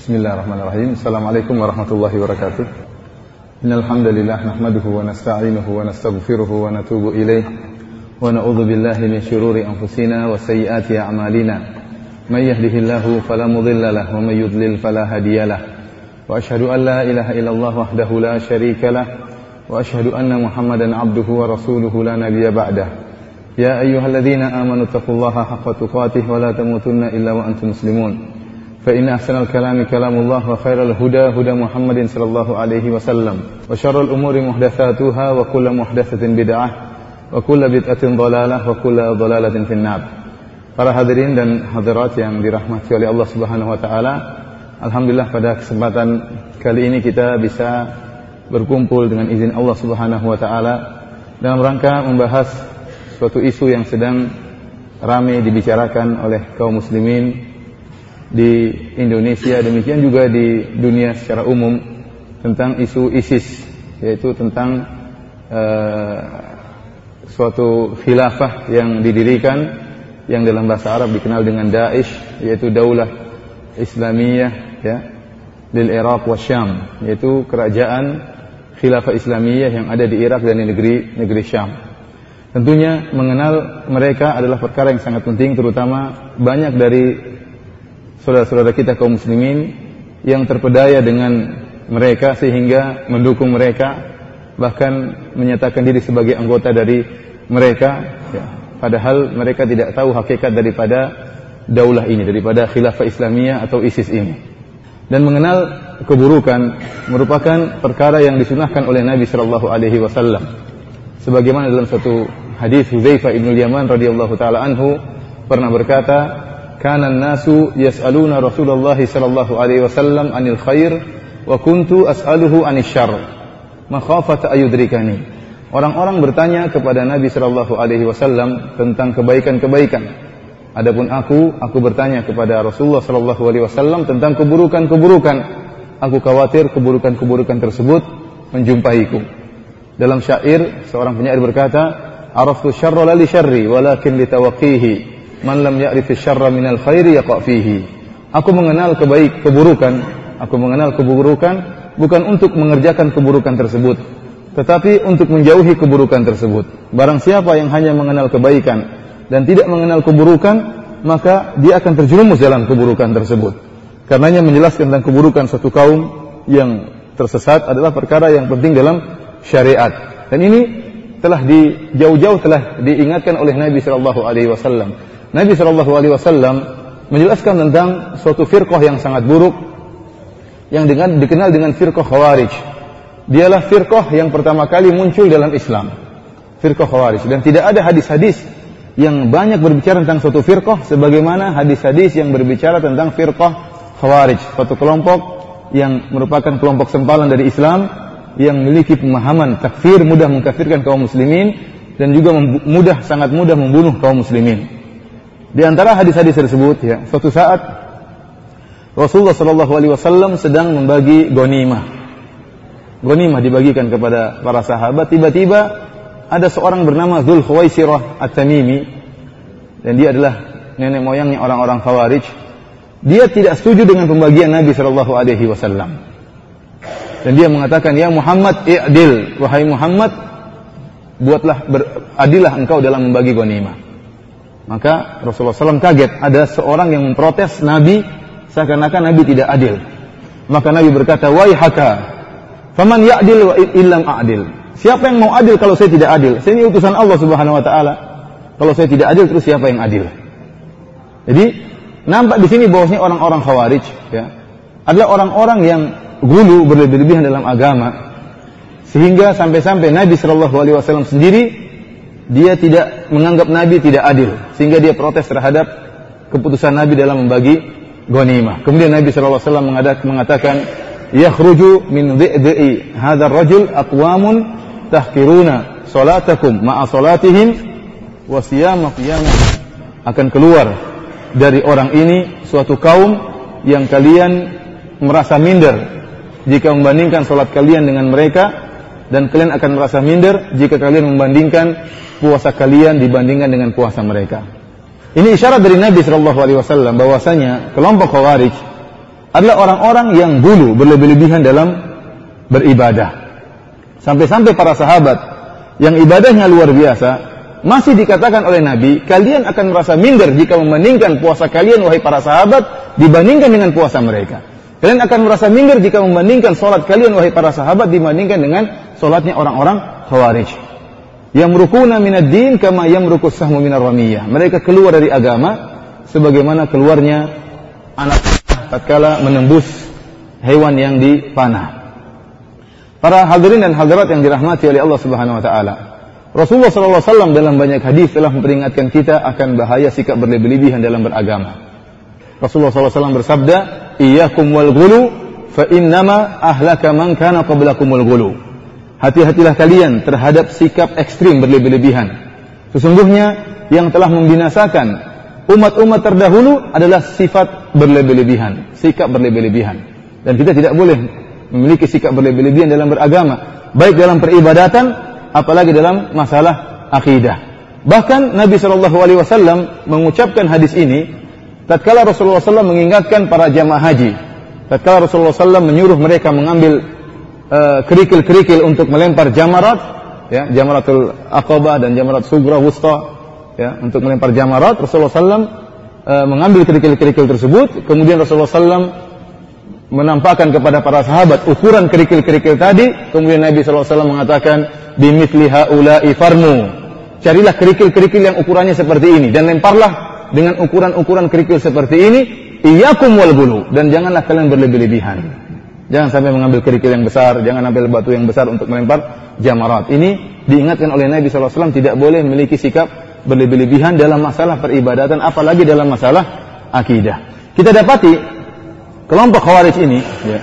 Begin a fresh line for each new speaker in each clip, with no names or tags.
Bismillahirrahmanirrahim. Assalamualaikum warahmatullahi wabarakatuh. Innal hamdalillah nahmaduhu wa nasta'inuhu wa nastaghfiruhu wa natubu ilayh wa na'udzu billahi min shururi anfusina wa sayyiati a'malina. May yahdihillahu fala mudilla lah wa may yudlil fala hadiyalah. Wa ashhadu an la ilaha illallah wahdahu la sharika lah wa ashhadu anna Muhammadan 'abduhu wa rasuluhu la nabiyya ba'dah. Ya ayyuhalladhina amanu taqullaha haqqa tuqatih wa la tamutunna illa wa antum muslimun. فإن أحسن الكلام كلام الله وخير الهدى هدى محمد صلى الله عليه وسلم وشر الأمور محدثاتها وكل محدثة بدعة وكل بدعة ضلالة وكل ضلالة في النار Para hadirin dan hadirat yang dirahmati oleh Allah Subhanahu wa taala, alhamdulillah pada kesempatan kali ini kita bisa berkumpul dengan izin Allah Subhanahu wa taala dalam rangka membahas suatu isu yang sedang ramai dibicarakan oleh kaum muslimin di Indonesia demikian juga di dunia secara umum tentang isu ISIS yaitu tentang uh, suatu khilafah yang didirikan yang dalam bahasa Arab dikenal dengan Daesh yaitu Daulah Islamiyah ya lil Iraq wa Syam yaitu kerajaan khilafah Islamiyah yang ada di Irak dan di negeri negeri Syam. Tentunya mengenal mereka adalah perkara yang sangat penting terutama banyak dari saudara-saudara kita kaum muslimin yang terpedaya dengan mereka sehingga mendukung mereka bahkan menyatakan diri sebagai anggota dari mereka ya, Padahal mereka tidak tahu hakikat daripada daulah ini, daripada khilafah Islamiyah atau ISIS ini. Dan mengenal keburukan merupakan perkara yang disunahkan oleh Nabi Shallallahu Alaihi Wasallam. Sebagaimana dalam satu hadis Hudzaifah ibn Yaman radhiyallahu taala anhu pernah berkata, "Kana nasu yas'aluna Rasulullah sallallahu alaihi wasallam anil khair wa kuntu as'aluhu anil syarr makhafata ayudrikani." Orang-orang bertanya kepada Nabi Shallallahu Alaihi Wasallam tentang kebaikan-kebaikan. Adapun aku, aku bertanya kepada Rasulullah Shallallahu Alaihi Wasallam tentang keburukan-keburukan. Aku khawatir keburukan-keburukan tersebut menjumpaiku. Dalam syair, seorang penyair berkata, Araftu syarra la li syarri, walakin li. Man lam ya'rif syarra minal khairi yaqa fihi. Aku mengenal kebaik keburukan, aku mengenal keburukan bukan untuk mengerjakan keburukan tersebut, tetapi untuk menjauhi keburukan tersebut. Barang siapa yang hanya mengenal kebaikan dan tidak mengenal keburukan, maka dia akan terjerumus dalam keburukan tersebut. Karenanya menjelaskan tentang keburukan satu kaum yang tersesat adalah perkara yang penting dalam syariat. Dan ini telah di jauh-jauh telah diingatkan oleh Nabi Shallallahu Alaihi Wasallam. Nabi Shallallahu Alaihi Wasallam menjelaskan tentang suatu firqah yang sangat buruk yang dengan, dikenal dengan firqah khawarij dialah firqah yang pertama kali muncul dalam Islam. Firqah Khawarij dan tidak ada hadis-hadis yang banyak berbicara tentang suatu firqah sebagaimana hadis-hadis yang berbicara tentang firqah Khawarij, suatu kelompok yang merupakan kelompok sempalan dari Islam yang memiliki pemahaman takfir, mudah mengkafirkan kaum muslimin dan juga mudah sangat mudah membunuh kaum muslimin. Di antara hadis-hadis tersebut ya, suatu saat Rasulullah Shallallahu alaihi wasallam sedang membagi ghanimah ghanimah dibagikan kepada para sahabat, tiba-tiba ada seorang bernama Dzul Khuwaisirah At-Tamimi dan dia adalah nenek moyangnya orang-orang Khawarij. Dia tidak setuju dengan pembagian Nabi Shallallahu alaihi wasallam. Dan dia mengatakan, "Ya Muhammad, i'dil, wahai Muhammad, buatlah beradilah engkau dalam membagi ghanimah." Maka Rasulullah SAW kaget, ada seorang yang memprotes Nabi seakan-akan Nabi tidak adil. Maka Nabi berkata, "Wahai haka, Faman ya'dil wa illam a'dil. Siapa yang mau adil kalau saya tidak adil? Saya ini utusan Allah Subhanahu wa taala. Kalau saya tidak adil terus siapa yang adil? Jadi nampak di sini bahwasanya orang-orang Khawarij ya adalah orang-orang yang gulu berlebih-lebihan dalam agama sehingga sampai-sampai Nabi Shallallahu alaihi wasallam sendiri dia tidak menganggap Nabi tidak adil sehingga dia protes terhadap keputusan Nabi dalam membagi ghanimah. Kemudian Nabi Shallallahu alaihi wasallam mengatakan yakhruju min dhi'i hadzal rajul aqwamun tahkiruna salatakum ma'a salatihim wa siyama akan keluar dari orang ini suatu kaum yang kalian merasa minder jika membandingkan salat kalian dengan mereka dan kalian akan merasa minder jika kalian membandingkan puasa kalian dibandingkan dengan puasa mereka. Ini isyarat dari Nabi Shallallahu Alaihi Wasallam bahwasanya kelompok Khawarij adalah orang-orang yang bulu berlebih-lebihan dalam beribadah. Sampai-sampai para sahabat yang ibadahnya luar biasa masih dikatakan oleh Nabi, kalian akan merasa minder jika membandingkan puasa kalian wahai para sahabat dibandingkan dengan puasa mereka. Kalian akan merasa minder jika membandingkan sholat kalian wahai para sahabat dibandingkan dengan sholatnya orang-orang khawarij. Yang merukuna minad din kama yang sahmu minar ramiyah. Mereka keluar dari agama sebagaimana keluarnya anak tatkala menembus hewan yang dipanah. Para hadirin dan hadirat yang dirahmati oleh Allah Subhanahu wa taala. Rasulullah SAW dalam banyak hadis telah memperingatkan kita akan bahaya sikap berlebih-lebihan dalam beragama. Rasulullah SAW bersabda, "Iyyakum wal ghulu fa innama ahlaka man kana wal ghulu." Hati-hatilah kalian terhadap sikap ekstrim berlebih-lebihan. Sesungguhnya yang telah membinasakan umat-umat terdahulu adalah sifat berlebih-lebihan, sikap berlebih-lebihan. Dan kita tidak boleh memiliki sikap berlebih-lebihan dalam beragama, baik dalam peribadatan apalagi dalam masalah akidah. Bahkan Nabi Shallallahu alaihi wasallam mengucapkan hadis ini tatkala Rasulullah SAW mengingatkan para jamaah haji. Tatkala Rasulullah SAW menyuruh mereka mengambil kerikil-kerikil untuk melempar jamarat, ya, jamaratul aqabah dan jamarat sugra wusta, ya, untuk melempar jamarat, Rasulullah SAW uh, mengambil kerikil-kerikil tersebut, kemudian Rasulullah SAW menampakkan kepada para sahabat ukuran kerikil-kerikil tadi, kemudian Nabi SAW mengatakan, bimithli haula'i farmu. Carilah kerikil-kerikil yang ukurannya seperti ini dan lemparlah dengan ukuran-ukuran kerikil seperti ini, iyyakum wal bulu. Dan janganlah kalian berlebih-lebihan. Jangan sampai mengambil kerikil yang besar, jangan ambil batu yang besar untuk melempar jamarat. Ini diingatkan oleh Nabi SAW tidak boleh memiliki sikap berlebih-lebihan dalam masalah peribadatan, apalagi dalam masalah akidah. Kita dapati kelompok khawarij ini ya,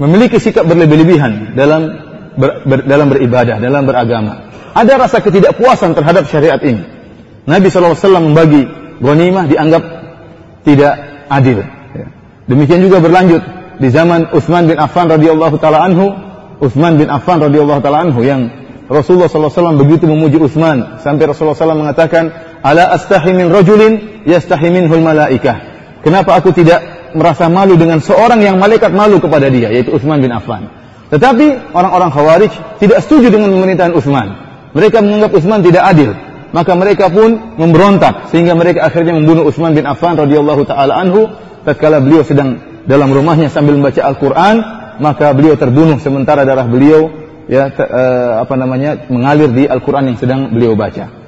memiliki sikap berlebih-lebihan dalam ber, ber, dalam beribadah, dalam beragama. Ada rasa ketidakpuasan terhadap syariat ini. Nabi SAW membagi ghanimah dianggap tidak adil. Ya. Demikian juga berlanjut di zaman Utsman bin Affan radhiyallahu taala anhu, Utsman bin Affan radhiyallahu taala anhu yang Rasulullah SAW begitu memuji Utsman sampai Rasulullah SAW mengatakan, "Ala astahi min rajulin yastahi minhul malaikah." Kenapa aku tidak merasa malu dengan seorang yang malaikat malu kepada dia, yaitu Utsman bin Affan. Tetapi orang-orang Khawarij tidak setuju dengan pemerintahan Utsman. Mereka menganggap Utsman tidak adil. Maka mereka pun memberontak sehingga mereka akhirnya membunuh Utsman bin Affan radhiyallahu taala anhu tatkala beliau sedang dalam rumahnya sambil membaca Al-Qur'an, maka beliau terbunuh sementara darah beliau ya te, uh, apa namanya mengalir di Al-Qur'an yang sedang beliau baca.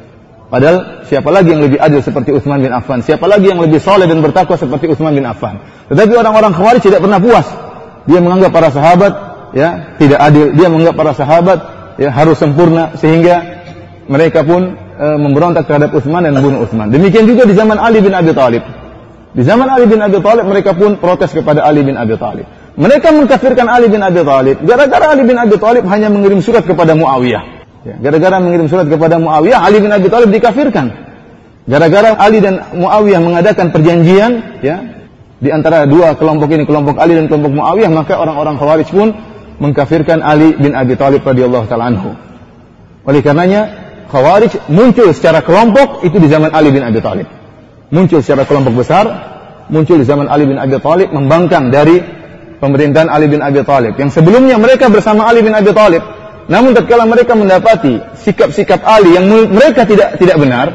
Padahal siapa lagi yang lebih adil seperti Utsman bin Affan? Siapa lagi yang lebih soleh dan bertakwa seperti Utsman bin Affan? Tetapi orang-orang Khawarij tidak pernah puas. Dia menganggap para sahabat ya tidak adil. Dia menganggap para sahabat ya harus sempurna sehingga mereka pun e, memberontak terhadap Utsman dan membunuh Utsman. Demikian juga di zaman Ali bin Abi Thalib. Di zaman Ali bin Abi Thalib mereka pun protes kepada Ali bin Abi Thalib. Mereka mengkafirkan Ali bin Abi Thalib gara-gara Ali bin Abi Thalib hanya mengirim surat kepada Muawiyah. Ya, gara-gara mengirim surat kepada Muawiyah, Ali bin Abi Thalib dikafirkan. Gara-gara Ali dan Muawiyah mengadakan perjanjian, ya, di antara dua kelompok ini, kelompok Ali dan kelompok Muawiyah, maka orang-orang Khawarij pun mengkafirkan Ali bin Abi Thalib radhiyallahu taala anhu. Oleh karenanya, Khawarij muncul secara kelompok itu di zaman Ali bin Abi Thalib. Muncul secara kelompok besar, muncul di zaman Ali bin Abi Thalib membangkang dari pemerintahan Ali bin Abi Thalib. Yang sebelumnya mereka bersama Ali bin Abi Thalib namun tatkala mereka mendapati sikap-sikap Ali yang mereka tidak tidak benar,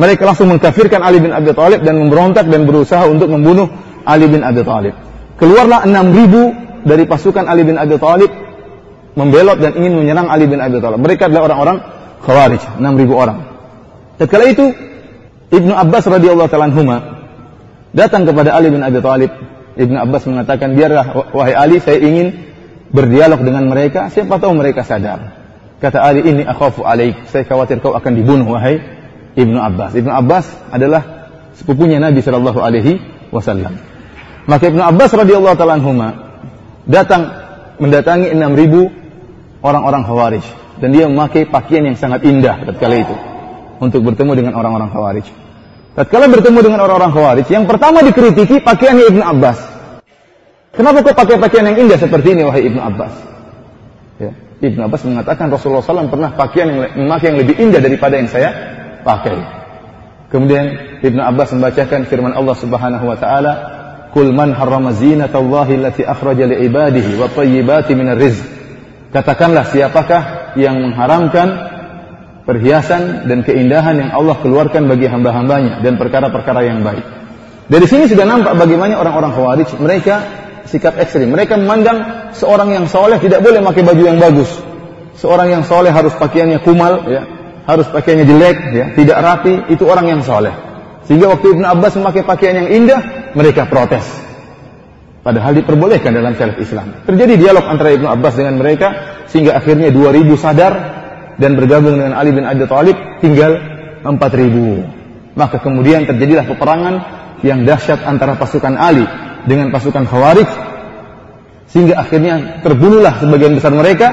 mereka langsung mengkafirkan Ali bin Abi Thalib dan memberontak dan berusaha untuk membunuh Ali bin Abi Thalib. Keluarlah 6000 dari pasukan Ali bin Abi Thalib membelot dan ingin menyerang Ali bin Abi Thalib. Mereka adalah orang-orang Khawarij, 6000 orang. Tatkala itu Ibnu Abbas radhiyallahu taala datang kepada Ali bin Abi Thalib. Ibnu Abbas mengatakan, "Biarlah wahai Ali, saya ingin berdialog dengan mereka, siapa tahu mereka sadar. Kata Ali ini akhafu alaik, saya khawatir kau akan dibunuh wahai Ibnu Abbas. Ibnu Abbas adalah sepupunya Nabi Shallallahu alaihi wasallam. Maka Ibnu Abbas radhiyallahu taala datang mendatangi 6000 orang-orang Khawarij dan dia memakai pakaian yang sangat indah tatkala itu untuk bertemu dengan orang-orang Khawarij. Tatkala bertemu dengan orang-orang Khawarij, yang pertama dikritiki pakaiannya Ibnu Abbas. Kenapa kau pakai pakaian yang indah seperti ini wahai Ibnu Abbas? Ya. Ibnu Abbas mengatakan Rasulullah SAW pernah pakaian yang memakai yang lebih indah daripada yang saya pakai. Kemudian Ibnu Abbas membacakan firman Allah Subhanahu wa taala, Kul man harrama zinatallahi allati akhraja li wa thayyibati minar. Katakanlah siapakah yang mengharamkan perhiasan dan keindahan yang Allah keluarkan bagi hamba-hambanya dan perkara-perkara yang baik. Dari sini sudah nampak bagaimana orang-orang Khawarij mereka sikap ekstrim. Mereka memandang seorang yang soleh tidak boleh pakai baju yang bagus. Seorang yang soleh harus pakaiannya kumal, ya, harus pakaiannya jelek, ya, tidak rapi. Itu orang yang soleh. Sehingga waktu Ibnu Abbas memakai pakaian yang indah, mereka protes. Padahal diperbolehkan dalam syariat Islam. Terjadi dialog antara Ibnu Abbas dengan mereka sehingga akhirnya 2000 sadar dan bergabung dengan Ali bin Abi Thalib tinggal 4000. Maka kemudian terjadilah peperangan yang dahsyat antara pasukan Ali dengan pasukan Khawarij sehingga akhirnya terbunuhlah sebagian besar mereka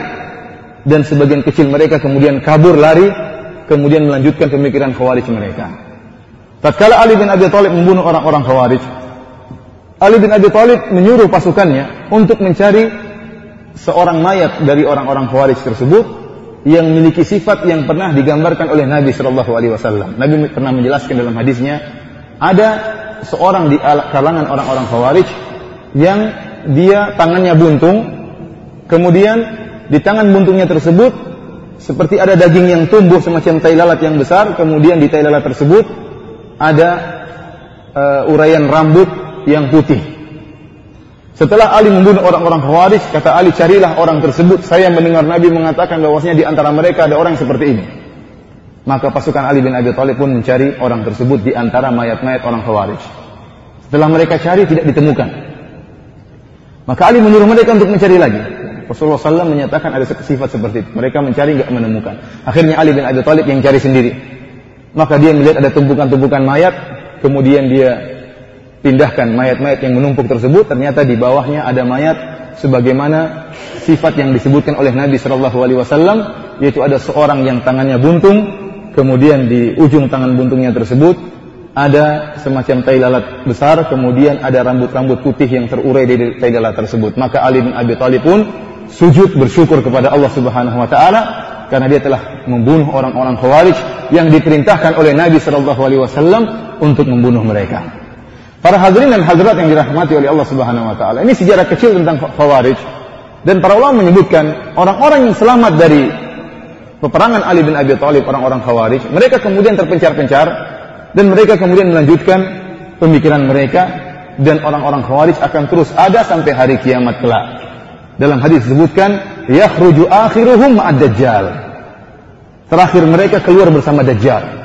dan sebagian kecil mereka kemudian kabur lari kemudian melanjutkan pemikiran Khawarij mereka. Tatkala Ali bin Abi Thalib membunuh orang-orang Khawarij, Ali bin Abi Thalib menyuruh pasukannya untuk mencari seorang mayat dari orang-orang Khawarij tersebut yang memiliki sifat yang pernah digambarkan oleh Nabi Shallallahu Alaihi Wasallam. Nabi pernah menjelaskan dalam hadisnya ada seorang di kalangan orang-orang Khawarij yang dia tangannya buntung, kemudian di tangan buntungnya tersebut seperti ada daging yang tumbuh semacam tai lalat yang besar, kemudian di tai lalat tersebut ada uh, uraian rambut yang putih. Setelah Ali membunuh orang-orang Khawarij, kata Ali, carilah orang tersebut. Saya mendengar Nabi mengatakan bahwasanya di antara mereka ada orang seperti ini. Maka pasukan Ali bin Abi Thalib pun mencari orang tersebut di antara mayat-mayat orang Khawarij. Setelah mereka cari tidak ditemukan. Maka Ali menyuruh mereka untuk mencari lagi. Rasulullah SAW menyatakan ada sifat seperti itu. Mereka mencari nggak menemukan. Akhirnya Ali bin Abi Thalib yang cari sendiri. Maka dia melihat ada tumpukan-tumpukan mayat, kemudian dia pindahkan mayat-mayat yang menumpuk tersebut ternyata di bawahnya ada mayat sebagaimana sifat yang disebutkan oleh Nabi Shallallahu Alaihi Wasallam yaitu ada seorang yang tangannya buntung kemudian di ujung tangan buntungnya tersebut ada semacam tai lalat besar kemudian ada rambut-rambut putih yang terurai di tai lalat tersebut maka Ali bin Abi Thalib pun sujud bersyukur kepada Allah Subhanahu wa taala karena dia telah membunuh orang-orang Khawarij yang diperintahkan oleh Nabi Shallallahu alaihi wasallam untuk membunuh mereka. Para hadirin dan hadirat yang dirahmati oleh Allah Subhanahu wa taala. Ini sejarah kecil tentang Khawarij dan para ulama menyebutkan orang-orang yang selamat dari peperangan Ali bin Abi Thalib orang-orang Khawarij, mereka kemudian terpencar-pencar dan mereka kemudian melanjutkan pemikiran mereka dan orang-orang Khawarij akan terus ada sampai hari kiamat kelak. Dalam hadis disebutkan yakhruju akhiruhum ma'ad dajjal. Terakhir mereka keluar bersama Dajjal.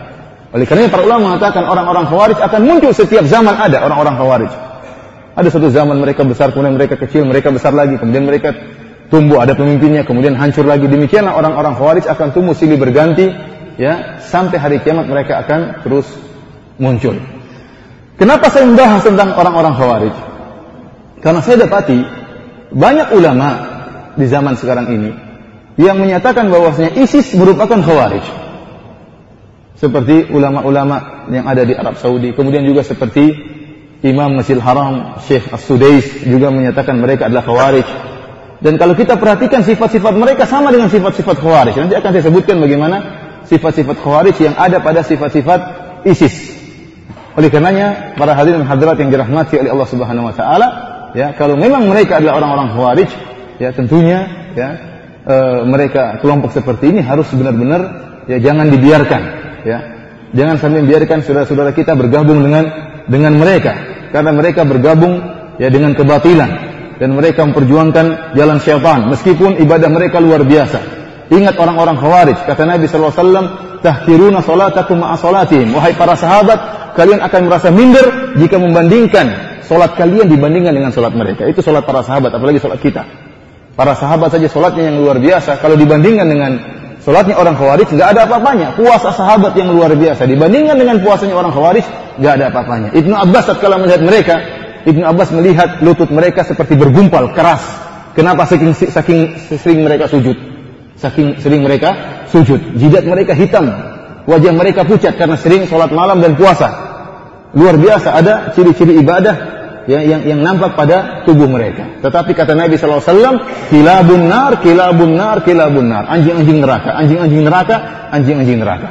Oleh karena para ulama mengatakan orang-orang khawarij akan muncul setiap zaman ada orang-orang khawarij. Ada satu zaman mereka besar, kemudian mereka kecil, mereka besar lagi, kemudian mereka tumbuh, ada pemimpinnya, kemudian hancur lagi. Demikianlah orang-orang khawarij akan tumbuh silih berganti, ya, sampai hari kiamat mereka akan terus muncul. Kenapa saya membahas tentang orang-orang khawarij? Karena saya dapati banyak ulama di zaman sekarang ini yang menyatakan bahwasanya ISIS merupakan khawarij seperti ulama-ulama yang ada di Arab Saudi. Kemudian juga seperti Imam Masjid Haram, Syekh As-Sudais juga menyatakan mereka adalah khawarij. Dan kalau kita perhatikan sifat-sifat mereka sama dengan sifat-sifat khawarij. Nanti akan saya sebutkan bagaimana sifat-sifat khawarij yang ada pada sifat-sifat ISIS. Oleh karenanya, para hadirin dan hadirat yang dirahmati oleh Allah Subhanahu wa taala, ya, kalau memang mereka adalah orang-orang khawarij, ya tentunya ya e, mereka kelompok seperti ini harus benar-benar ya jangan dibiarkan ya. Jangan sampai biarkan saudara-saudara kita bergabung dengan dengan mereka karena mereka bergabung ya dengan kebatilan dan mereka memperjuangkan jalan syaitan meskipun ibadah mereka luar biasa. Ingat orang-orang Khawarij, kata Nabi sallallahu alaihi wasallam, "Tahkiruna salatakum ma'a salatihim." Wahai para sahabat, kalian akan merasa minder jika membandingkan salat kalian dibandingkan dengan salat mereka. Itu salat para sahabat, apalagi salat kita. Para sahabat saja salatnya yang luar biasa kalau dibandingkan dengan Sholatnya orang khawarij nggak ada apa-apanya. Puasa sahabat yang luar biasa dibandingkan dengan puasanya orang khawarij nggak ada apa-apanya. Ibnu Abbas kalau melihat mereka, Ibnu Abbas melihat lutut mereka seperti bergumpal keras. Kenapa saking saking sering mereka sujud? Saking sering mereka sujud. Jidat mereka hitam, wajah mereka pucat karena sering sholat malam dan puasa. Luar biasa ada ciri-ciri ibadah ya, yang yang nampak pada tubuh mereka. Tetapi kata Nabi SAW, kilabun nar, kilabun nar, kilabun nar. Anjing-anjing neraka, anjing-anjing neraka, anjing-anjing neraka.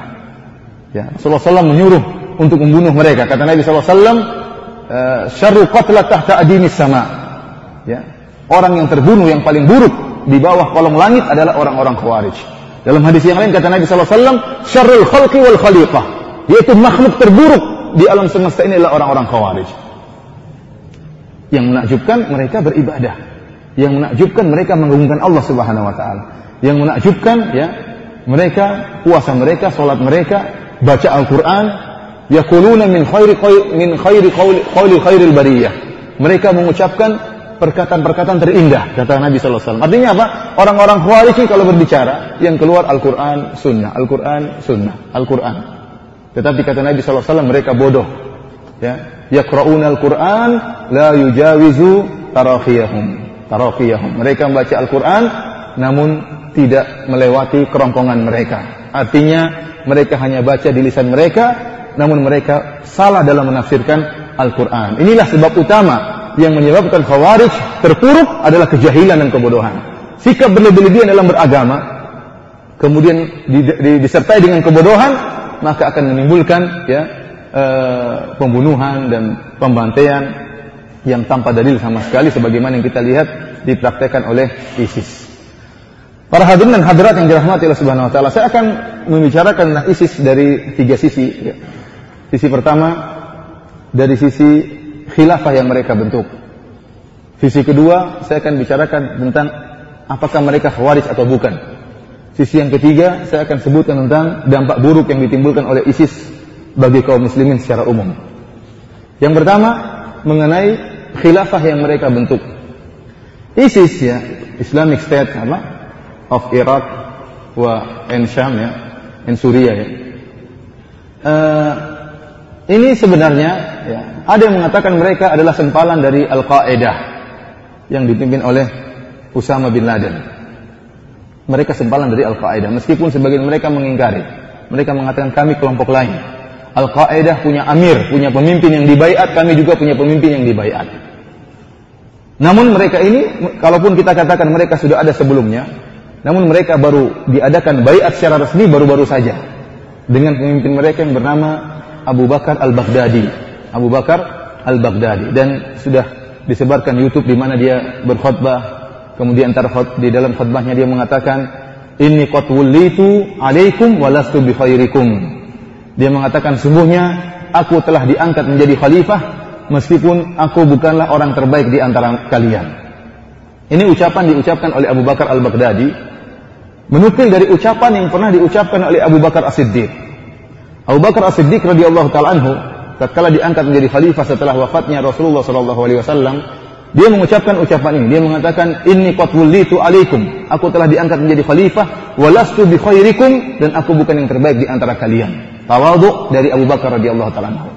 Ya, Rasulullah SAW menyuruh untuk membunuh mereka. Kata Nabi SAW, uh, syarru qatla tahta adimis sama. Ya. Orang yang terbunuh yang paling buruk di bawah kolong langit adalah orang-orang khawarij. Dalam hadis yang lain kata Nabi wasallam, syarrul khalqi wal khaliqah, yaitu makhluk terburuk di alam semesta ini adalah orang-orang khawarij. Yang menakjubkan mereka beribadah. Yang menakjubkan mereka mengagungkan Allah Subhanahu wa taala. Yang menakjubkan ya mereka puasa mereka, salat mereka, baca Al-Qur'an, yaquluna min khairi min khairi qawli khairil bariyah. Mereka mengucapkan perkataan-perkataan terindah kata Nabi sallallahu alaihi wasallam. Artinya apa? Orang-orang Khawarij kalau berbicara yang keluar Al-Qur'an, sunnah, Al-Qur'an, sunnah, Al-Qur'an. Tetapi kata Nabi sallallahu alaihi wasallam mereka bodoh. Ya, yaqra'una al-Qur'an la yujawizu taraqiyahum. Taraqiyahum. Mereka membaca Al-Qur'an namun tidak melewati kerongkongan mereka. Artinya mereka hanya baca di lisan mereka namun mereka salah dalam menafsirkan Al-Qur'an. Inilah sebab utama yang menyebabkan khawarij terpuruk adalah kejahilan dan kebodohan. Sikap berlebih-lebihan dalam beragama kemudian disertai dengan kebodohan maka akan menimbulkan ya Eh, pembunuhan dan pembantaian yang tanpa dalil sama sekali sebagaimana yang kita lihat dipraktekkan oleh ISIS. Para hadirin dan hadirat yang dirahmati Allah Subhanahu wa taala, saya akan membicarakan tentang ISIS dari tiga sisi. Sisi pertama dari sisi khilafah yang mereka bentuk. Sisi kedua, saya akan bicarakan tentang apakah mereka khawarij atau bukan. Sisi yang ketiga, saya akan sebutkan tentang dampak buruk yang ditimbulkan oleh ISIS bagi kaum muslimin secara umum. Yang pertama mengenai khilafah yang mereka bentuk. ISIS ya, Islamic State apa? of Iraq wa and Syam ya, and Suria ya. Uh, ini sebenarnya ya, ada yang mengatakan mereka adalah sempalan dari Al-Qaeda yang dipimpin oleh Usama bin Laden. Mereka sempalan dari Al-Qaeda meskipun sebagian mereka mengingkari. Mereka mengatakan kami kelompok lain. Al-Qaeda punya amir, punya pemimpin yang dibaiat, kami juga punya pemimpin yang dibaiat. Namun mereka ini, kalaupun kita katakan mereka sudah ada sebelumnya, namun mereka baru diadakan baiat secara resmi baru-baru saja. Dengan pemimpin mereka yang bernama Abu Bakar Al-Baghdadi. Abu Bakar Al-Baghdadi. Dan sudah disebarkan YouTube di mana dia berkhutbah. Kemudian antara di dalam khutbahnya dia mengatakan, Inni qad alaikum walastu bi. Dia mengatakan sungguhnya aku telah diangkat menjadi khalifah meskipun aku bukanlah orang terbaik di antara kalian. Ini ucapan diucapkan oleh Abu Bakar Al-Baghdadi menukil dari ucapan yang pernah diucapkan oleh Abu Bakar As-Siddiq. Abu Bakar As-Siddiq radhiyallahu taala anhu tatkala diangkat menjadi khalifah setelah wafatnya Rasulullah sallallahu alaihi wasallam, dia mengucapkan ucapan ini. Dia mengatakan, "Inni qad wullitu alaikum." Aku telah diangkat menjadi khalifah, walastu bi khairikum dan aku bukan yang terbaik di antara kalian. Tawadhu dari Abu Bakar radhiyallahu taala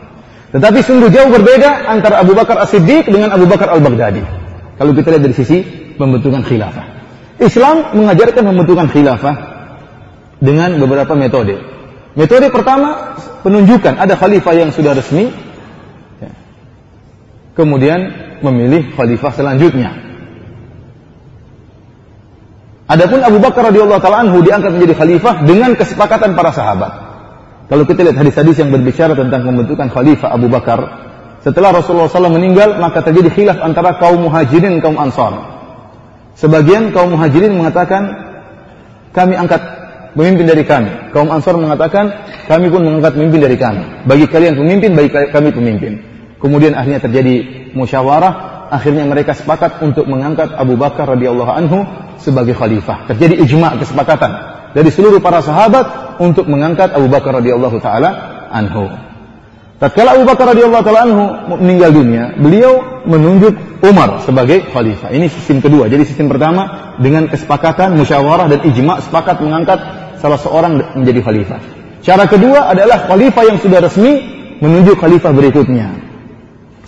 Tetapi sungguh jauh berbeda antara Abu Bakar As-Siddiq dengan Abu Bakar Al-Baghdadi. Kalau kita lihat dari sisi pembentukan khilafah. Islam mengajarkan pembentukan khilafah dengan beberapa metode. Metode pertama penunjukan ada khalifah yang sudah resmi, ya. kemudian memilih khalifah selanjutnya. Adapun Abu Bakar radhiyallahu taala anhu diangkat menjadi khalifah dengan kesepakatan para sahabat. Kalau kita lihat hadis-hadis yang berbicara tentang pembentukan khalifah Abu Bakar, setelah Rasulullah SAW meninggal, maka terjadi khilaf antara kaum muhajirin dan kaum ansar. Sebagian kaum muhajirin mengatakan, kami angkat pemimpin dari kami. Kaum ansar mengatakan, kami pun mengangkat pemimpin dari kami. Bagi kalian pemimpin, bagi kami pemimpin. Kemudian akhirnya terjadi musyawarah, akhirnya mereka sepakat untuk mengangkat Abu Bakar radhiyallahu anhu sebagai khalifah. Terjadi ijma' kesepakatan dari seluruh para sahabat untuk mengangkat Abu Bakar radhiyallahu taala anhu. Tatkala Abu Bakar radhiyallahu taala anhu meninggal dunia, beliau menunjuk Umar sebagai khalifah. Ini sistem kedua. Jadi sistem pertama dengan kesepakatan musyawarah dan ijma sepakat mengangkat salah seorang menjadi khalifah. Cara kedua adalah khalifah yang sudah resmi menunjuk khalifah berikutnya.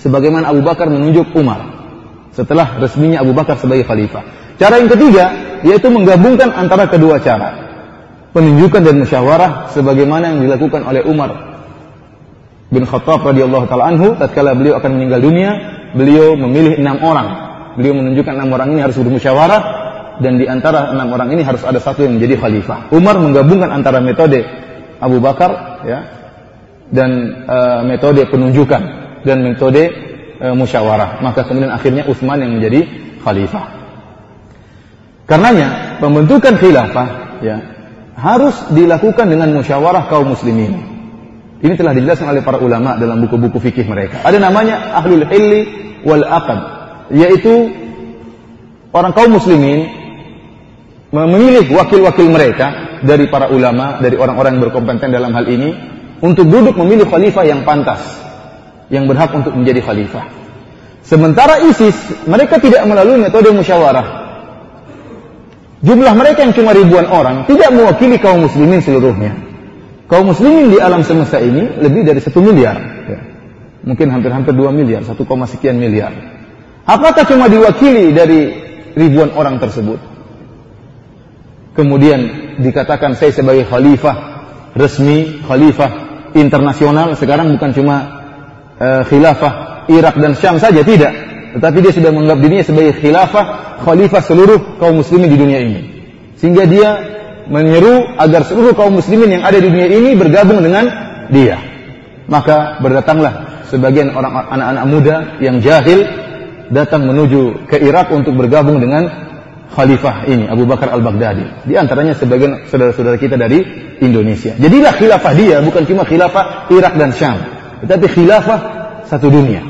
Sebagaimana Abu Bakar menunjuk Umar setelah resminya Abu Bakar sebagai khalifah. Cara yang ketiga yaitu menggabungkan antara kedua cara penunjukan dan musyawarah sebagaimana yang dilakukan oleh Umar bin Khattab radhiyallahu taala anhu. Tatkala beliau akan meninggal dunia beliau memilih enam orang. Beliau menunjukkan enam orang ini harus bermusyawarah dan di antara enam orang ini harus ada satu yang menjadi khalifah. Umar menggabungkan antara metode Abu Bakar ya dan uh, metode penunjukan dan metode e, musyawarah. Maka kemudian akhirnya Utsman yang menjadi khalifah. Karenanya pembentukan khilafah ya harus dilakukan dengan musyawarah kaum muslimin. Ini telah dijelaskan oleh para ulama dalam buku-buku fikih mereka. Ada namanya ahlul hilli wal aqd, yaitu orang kaum muslimin memilih wakil-wakil mereka dari para ulama, dari orang-orang yang berkompeten dalam hal ini untuk duduk memilih khalifah yang pantas, yang berhak untuk menjadi khalifah. Sementara ISIS, mereka tidak melalui metode musyawarah. Jumlah mereka yang cuma ribuan orang tidak mewakili kaum muslimin seluruhnya. Kaum muslimin di alam semesta ini lebih dari satu miliar. Ya. Mungkin hampir-hampir dua miliar, satu koma sekian miliar. Apakah cuma diwakili dari ribuan orang tersebut? Kemudian dikatakan saya sebagai khalifah resmi, khalifah internasional. Sekarang bukan cuma uh, khilafah Irak dan Syam saja, tidak. Tetapi dia sudah menganggap dirinya sebagai khilafah, khalifah seluruh kaum muslimin di dunia ini. Sehingga dia menyeru agar seluruh kaum muslimin yang ada di dunia ini bergabung dengan dia. Maka berdatanglah sebagian orang anak-anak muda yang jahil datang menuju ke Irak untuk bergabung dengan khalifah ini Abu Bakar Al-Baghdadi. Di antaranya sebagian saudara-saudara kita dari Indonesia. Jadilah khilafah dia bukan cuma khilafah Irak dan Syam, tetapi khilafah satu dunia.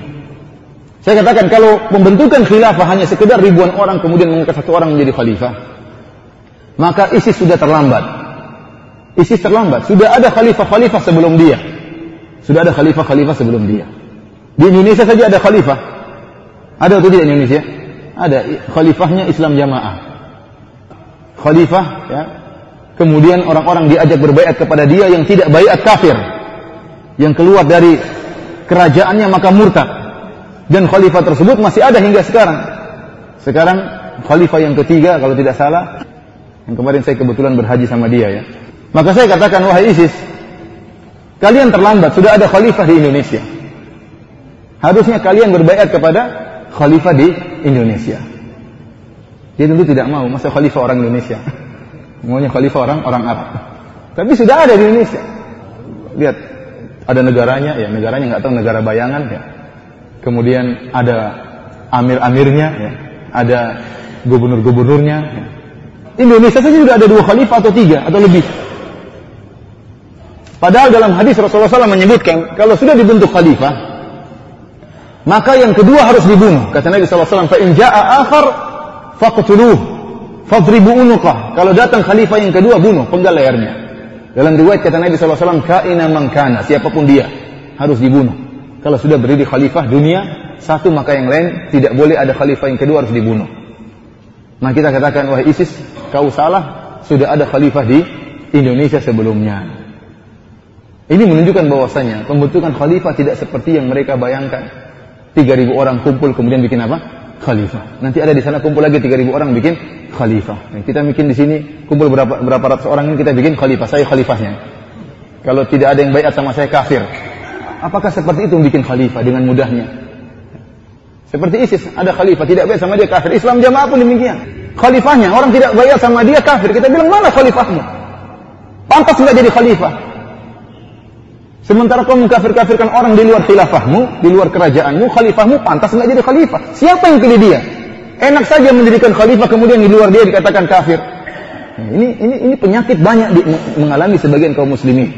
Saya katakan kalau pembentukan khilafah hanya sekedar ribuan orang kemudian mengangkat satu orang menjadi khalifah, maka ISIS sudah terlambat. ISIS terlambat. Sudah ada khalifah-khalifah sebelum dia. Sudah ada khalifah-khalifah sebelum dia. Di Indonesia saja ada khalifah. Ada atau tidak Indonesia? Ada. Khalifahnya Islam Jamaah. Khalifah, ya. Kemudian orang-orang diajak berbaiat kepada dia yang tidak baiat kafir. Yang keluar dari kerajaannya maka murtad. Dan khalifah tersebut masih ada hingga sekarang. Sekarang khalifah yang ketiga kalau tidak salah yang kemarin saya kebetulan berhaji sama dia ya. Maka saya katakan, wahai ISIS, kalian terlambat, sudah ada khalifah di Indonesia. Harusnya kalian berbaikat kepada khalifah di Indonesia. Dia tentu tidak mau, masa khalifah orang Indonesia. Maunya khalifah orang orang Arab. Tapi sudah ada di Indonesia. Lihat, ada negaranya, ya negaranya nggak tahu negara bayangan ya. Kemudian ada amir-amirnya, ya. ada gubernur-gubernurnya, ya. Indonesia saja sudah ada dua khalifah atau tiga atau lebih. Padahal dalam hadis Rasulullah SAW menyebutkan kalau sudah dibentuk khalifah, maka yang kedua harus dibunuh. Kata Nabi SAW, "Fa in jaa akhar faqtuluh, fadribu unuqah." Kalau datang khalifah yang kedua bunuh, penggal lehernya. Dalam riwayat kata Nabi SAW, "Kaina man kana," siapa pun dia harus dibunuh. Kalau sudah berdiri khalifah dunia, satu maka yang lain tidak boleh ada khalifah yang kedua harus dibunuh. Nah kita katakan, wahai ISIS, kau salah, sudah ada khalifah di Indonesia sebelumnya. Ini menunjukkan bahwasanya pembentukan khalifah tidak seperti yang mereka bayangkan. 3000 orang kumpul kemudian bikin apa? Khalifah. Nanti ada di sana kumpul lagi 3000 orang bikin khalifah. Nah, kita bikin di sini kumpul berapa berapa ratus orang ini kita bikin khalifah. Saya khalifahnya. Kalau tidak ada yang bayat sama saya kafir. Apakah seperti itu bikin khalifah dengan mudahnya? Seperti ISIS, ada khalifah tidak bayat sama dia kafir. Islam jamaah pun demikian. Khalifahnya orang tidak bayat sama dia kafir. Kita bilang mana khalifahmu? Pantas nggak jadi khalifah? Sementara kau mengkafir-kafirkan orang di luar khilafahmu, di luar kerajaanmu, khalifahmu pantas nggak jadi khalifah. Siapa yang pilih dia? Enak saja mendirikan khalifah kemudian di luar dia dikatakan kafir. Nah, ini ini ini penyakit banyak di, mengalami sebagian kaum muslimin.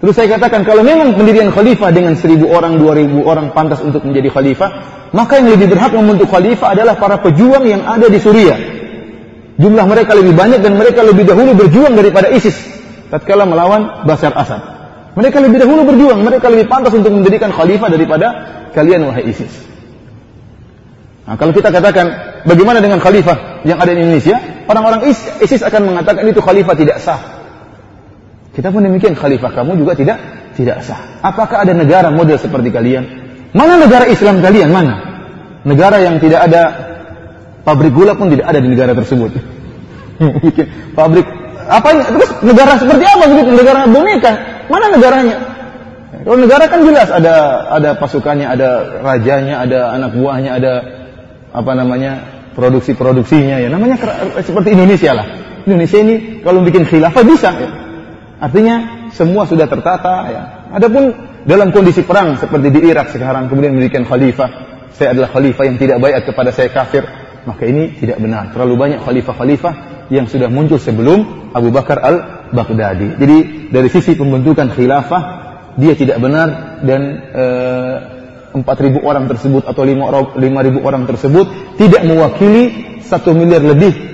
Terus saya katakan kalau memang pendirian khalifah dengan seribu orang, dua ribu orang pantas untuk menjadi khalifah, maka yang lebih berhak membentuk khalifah adalah para pejuang yang ada di Suriah. Jumlah mereka lebih banyak dan mereka lebih dahulu berjuang daripada ISIS tatkala melawan Bashar Assad. Mereka lebih dahulu berjuang, mereka lebih pantas untuk mendirikan khalifah daripada kalian wahai ISIS. Nah, kalau kita katakan bagaimana dengan khalifah yang ada di Indonesia, orang-orang ISIS akan mengatakan itu khalifah tidak sah. Kita pun demikian, khalifah kamu juga tidak tidak sah. Apakah ada negara model seperti kalian? Mana negara Islam kalian? Mana? Negara yang tidak ada pabrik gula pun tidak ada di negara tersebut. Pabrik apa? Terus negara seperti apa begitu? Negara boneka? Mana negaranya? Kalau negara kan jelas ada ada pasukannya, ada rajanya, ada anak buahnya, ada apa namanya produksi-produksinya ya. Namanya seperti Indonesia lah. Indonesia ini kalau bikin khilafah bisa ya. Artinya semua sudah tertata ya. Adapun dalam kondisi perang seperti di Irak sekarang kemudian mendirikan khalifah, saya adalah khalifah yang tidak bayat kepada saya kafir, maka ini tidak benar. Terlalu banyak khalifah-khalifah yang sudah muncul sebelum Abu Bakar al-Baghdadi. Jadi dari sisi pembentukan khilafah dia tidak benar dan eh, empat ribu orang tersebut atau lima ribu orang tersebut tidak mewakili satu miliar lebih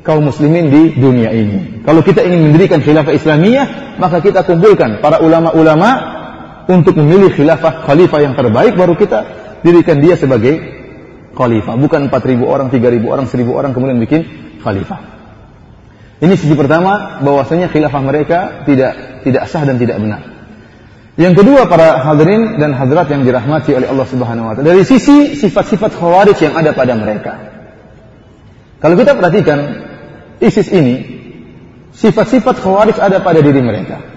kaum muslimin di dunia ini. Kalau kita ingin mendirikan khilafah Islamiyah, maka kita kumpulkan para ulama-ulama untuk memilih khilafah khalifah yang terbaik baru kita dirikan dia sebagai khalifah. Bukan 4000 orang, 3000 orang, 1000 orang kemudian bikin khalifah. Ini sisi pertama bahwasanya khilafah mereka tidak tidak sah dan tidak benar. Yang kedua para hadirin dan hadirat yang dirahmati oleh Allah Subhanahu wa taala dari sisi sifat-sifat khawarij yang ada pada mereka. Kalau kita perhatikan ISIS ini sifat-sifat khawarij ada pada diri mereka.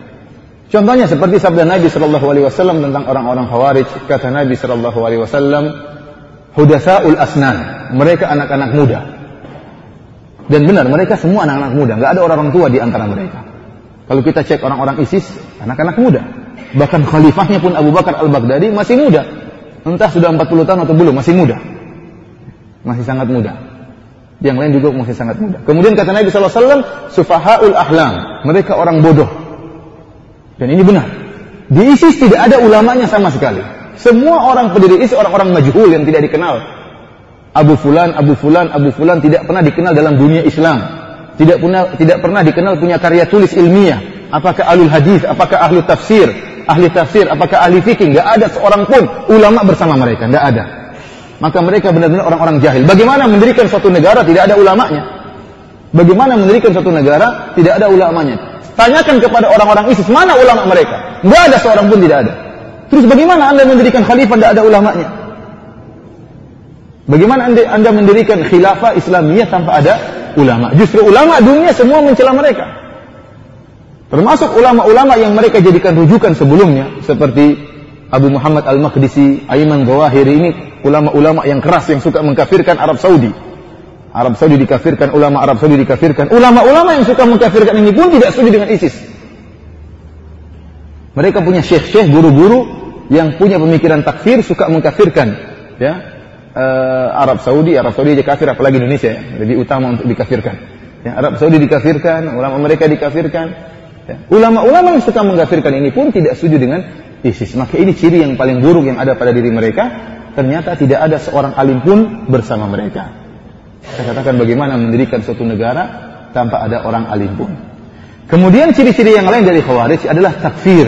Contohnya seperti sabda Nabi Shallallahu Alaihi Wasallam tentang orang-orang Khawarij. Kata Nabi Shallallahu Alaihi Wasallam, hudasaul asnan. Mereka anak-anak muda. Dan benar, mereka semua anak-anak muda. Nggak ada orang-orang tua di antara mereka. Kalau kita cek orang-orang ISIS, anak-anak muda. Bahkan khalifahnya pun Abu Bakar al-Baghdadi masih muda. Entah sudah 40 tahun atau belum, masih muda. Masih sangat muda. Yang lain juga masih sangat muda. Kemudian kata Nabi SAW, sufahaul ahlam. Mereka orang bodoh dan ini benar. Di ISIS tidak ada ulamanya sama sekali. Semua orang pendiri ISIS orang-orang majhul yang tidak dikenal. Abu Fulan, Abu Fulan, Abu Fulan tidak pernah dikenal dalam dunia Islam. Tidak pernah tidak pernah dikenal punya karya tulis ilmiah. Apakah alul hadis, apakah ahli tafsir, ahli tafsir, apakah ahli fikih? Gak ada seorang pun ulama bersama mereka, Gak ada. Maka mereka benar-benar orang-orang jahil. Bagaimana mendirikan suatu negara tidak ada ulamanya? Bagaimana mendirikan suatu negara tidak ada ulamanya? Tanyakan kepada orang-orang ISIS, mana ulama mereka? Tidak ada seorang pun tidak ada. Terus bagaimana anda mendirikan khalifah tidak ada ulamanya? Bagaimana anda, anda mendirikan khilafah Islamiyah tanpa ada ulama? Justru ulama dunia semua mencela mereka. Termasuk ulama-ulama yang mereka jadikan rujukan sebelumnya. Seperti Abu Muhammad Al-Maqdisi, Aiman Gawahiri ini ulama-ulama yang keras yang suka mengkafirkan Arab Saudi. Arab Saudi dikafirkan, ulama Arab Saudi dikafirkan. Ulama-ulama yang suka mengkafirkan ini pun tidak setuju dengan ISIS. Mereka punya syekh-syekh, guru-guru yang punya pemikiran takfir suka mengkafirkan ya uh, Arab Saudi, Arab Saudi aja kafir apalagi Indonesia ya, lebih utama untuk dikafirkan. Ya, Arab Saudi dikafirkan, ulama mereka dikafirkan. Ya. Ulama-ulama yang suka mengkafirkan ini pun tidak setuju dengan ISIS. Maka ini ciri yang paling buruk yang ada pada diri mereka. Ternyata tidak ada seorang alim pun bersama mereka. Saya katakan bagaimana mendirikan suatu negara tanpa ada orang alim pun. Kemudian ciri-ciri yang lain dari Khawarij adalah takfir.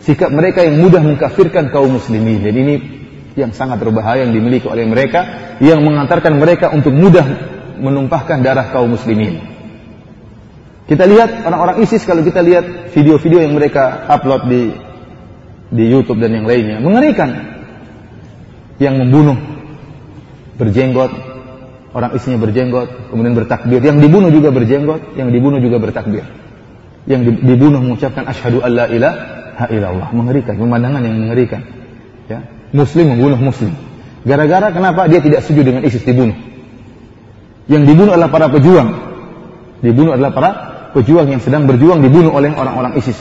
Sikap mereka yang mudah mengkafirkan kaum muslimin. Dan ini yang sangat berbahaya yang dimiliki oleh mereka yang mengantarkan mereka untuk mudah menumpahkan darah kaum muslimin. Kita lihat orang-orang ISIS kalau kita lihat video-video yang mereka upload di di YouTube dan yang lainnya mengerikan. Yang membunuh berjenggot, Orang istrinya berjenggot, kemudian bertakbir. Yang dibunuh juga berjenggot, yang dibunuh juga bertakbir. Yang dibunuh mengucapkan asyhadu alla ilaha illallah. Mengerikan, pemandangan yang mengerikan. Ya. Muslim membunuh muslim. Gara-gara kenapa dia tidak setuju dengan ISIS dibunuh? Yang dibunuh adalah para pejuang. Dibunuh adalah para pejuang yang sedang berjuang dibunuh oleh orang-orang ISIS.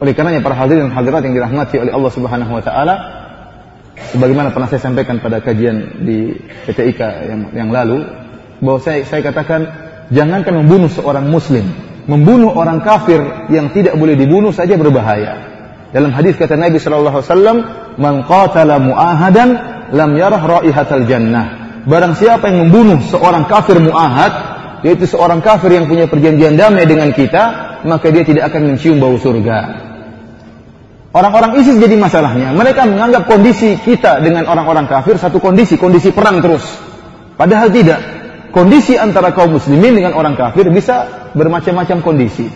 Oleh karenanya para hadirin dan hadirat yang dirahmati oleh Allah Subhanahu wa taala, sebagaimana pernah saya sampaikan pada kajian di PTIK yang, yang lalu bahwa saya, saya katakan jangankan membunuh seorang muslim membunuh orang kafir yang tidak boleh dibunuh saja berbahaya dalam hadis kata Nabi sallallahu alaihi wasallam man qatala muahadan lam yarah raihatal jannah barang siapa yang membunuh seorang kafir muahad yaitu seorang kafir yang punya perjanjian damai dengan kita maka dia tidak akan mencium bau surga Orang-orang ISIS jadi masalahnya. Mereka menganggap kondisi kita dengan orang-orang kafir satu kondisi, kondisi perang terus. Padahal tidak. Kondisi antara kaum muslimin dengan orang kafir bisa bermacam-macam kondisi.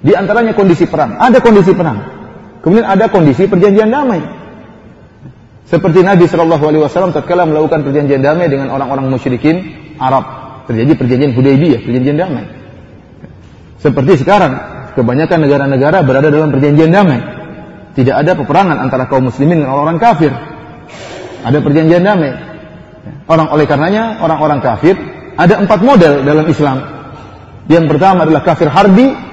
Di antaranya kondisi perang. Ada kondisi perang. Kemudian ada kondisi perjanjian damai. Seperti Nabi Shallallahu Alaihi Wasallam tatkala melakukan perjanjian damai dengan orang-orang musyrikin Arab. Terjadi perjanjian Hudaybiyah, perjanjian damai. Seperti sekarang, kebanyakan negara-negara berada dalam perjanjian damai tidak ada peperangan antara kaum muslimin dengan orang kafir. Ada perjanjian damai. Orang oleh karenanya orang-orang kafir ada empat model dalam Islam. Yang pertama adalah kafir harbi.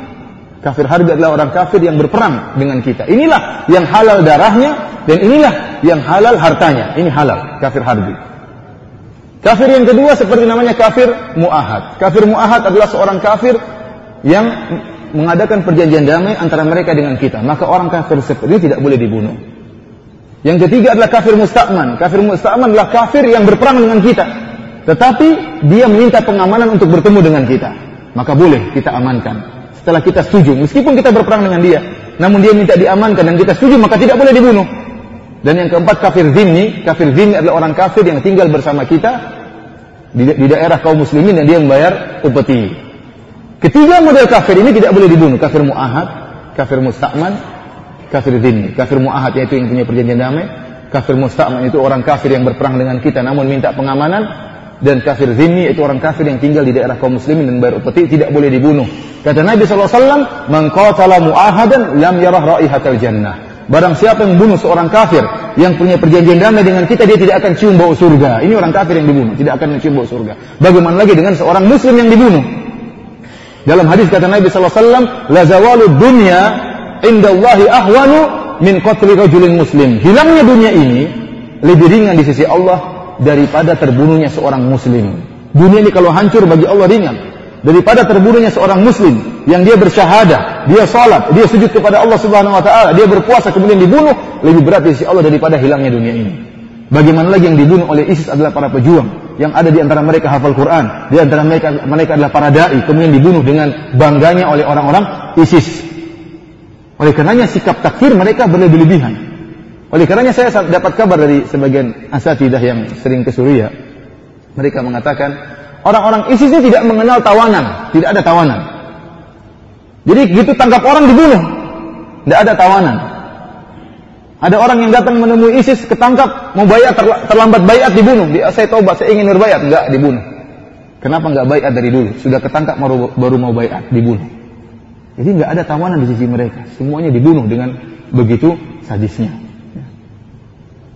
Kafir harbi adalah orang kafir yang berperang dengan kita. Inilah yang halal darahnya, Dan inilah yang halal hartanya. Ini halal, kafir harbi. Kafir yang kedua seperti namanya kafir mu'ahad. Kafir mu'ahad adalah seorang kafir yang mengadakan perjanjian damai antara mereka dengan kita. Maka orang kafir seperti ini tidak boleh dibunuh. Yang ketiga adalah kafir musta'man. Kafir musta'man adalah kafir yang berperang dengan kita. Tetapi dia meminta pengamanan untuk bertemu dengan kita. Maka boleh kita amankan. Setelah kita setuju, meskipun kita berperang dengan dia. Namun dia minta diamankan dan kita setuju, maka tidak boleh dibunuh. Dan yang keempat kafir zimni. Kafir zimni adalah orang kafir yang tinggal bersama kita di, di daerah kaum muslimin dan dia membayar upeti. Ketiga model kafir ini tidak boleh dibunuh. Kafir mu'ahad, kafir musta'man, kafir zimni. Kafir mu'ahad yaitu yang punya perjanjian damai. Kafir musta'man itu orang kafir yang berperang dengan kita namun minta pengamanan. Dan kafir zimni itu orang kafir yang tinggal di daerah kaum muslimin dan bayar upeti tidak boleh dibunuh. Kata Nabi SAW, Man qatala mu'ahadan lam yarah ra'ihatal jannah. Barang siapa yang membunuh seorang kafir yang punya perjanjian damai dengan kita, dia tidak akan cium bau surga. Ini orang kafir yang dibunuh, tidak akan mencium bau surga. Bagaimana lagi dengan seorang muslim yang dibunuh? Dalam hadis kata Nabi SAW, La zawalu dunya indallahi ahwanu min qatli rajulin muslim. Hilangnya dunia ini lebih ringan di sisi Allah daripada terbunuhnya seorang muslim. Dunia ini kalau hancur bagi Allah ringan daripada terbunuhnya seorang muslim yang dia bersyahadah, dia salat, dia sujud kepada Allah Subhanahu wa taala, dia berpuasa kemudian dibunuh, lebih berat di sisi Allah daripada hilangnya dunia ini. Bagaimana lagi yang dibunuh oleh ISIS adalah para pejuang yang ada di antara mereka hafal Quran, di antara mereka mereka adalah para dai, kemudian dibunuh dengan bangganya oleh orang-orang ISIS. Oleh karenanya sikap takfir mereka berlebih-lebihan. Oleh karenanya saya dapat kabar dari sebagian asatidah yang sering ke Suriah. Mereka mengatakan orang-orang ISIS ini tidak mengenal tawanan, tidak ada tawanan. Jadi gitu tangkap orang dibunuh, tidak ada tawanan. Ada orang yang datang menemui ISIS ketangkap mau bayat terlambat bayat dibunuh. Dia saya tobat saya ingin berbayat enggak dibunuh. Kenapa enggak bayat dari dulu? Sudah ketangkap baru, baru mau bayat dibunuh. Jadi enggak ada tawanan di sisi mereka. Semuanya dibunuh dengan begitu sadisnya.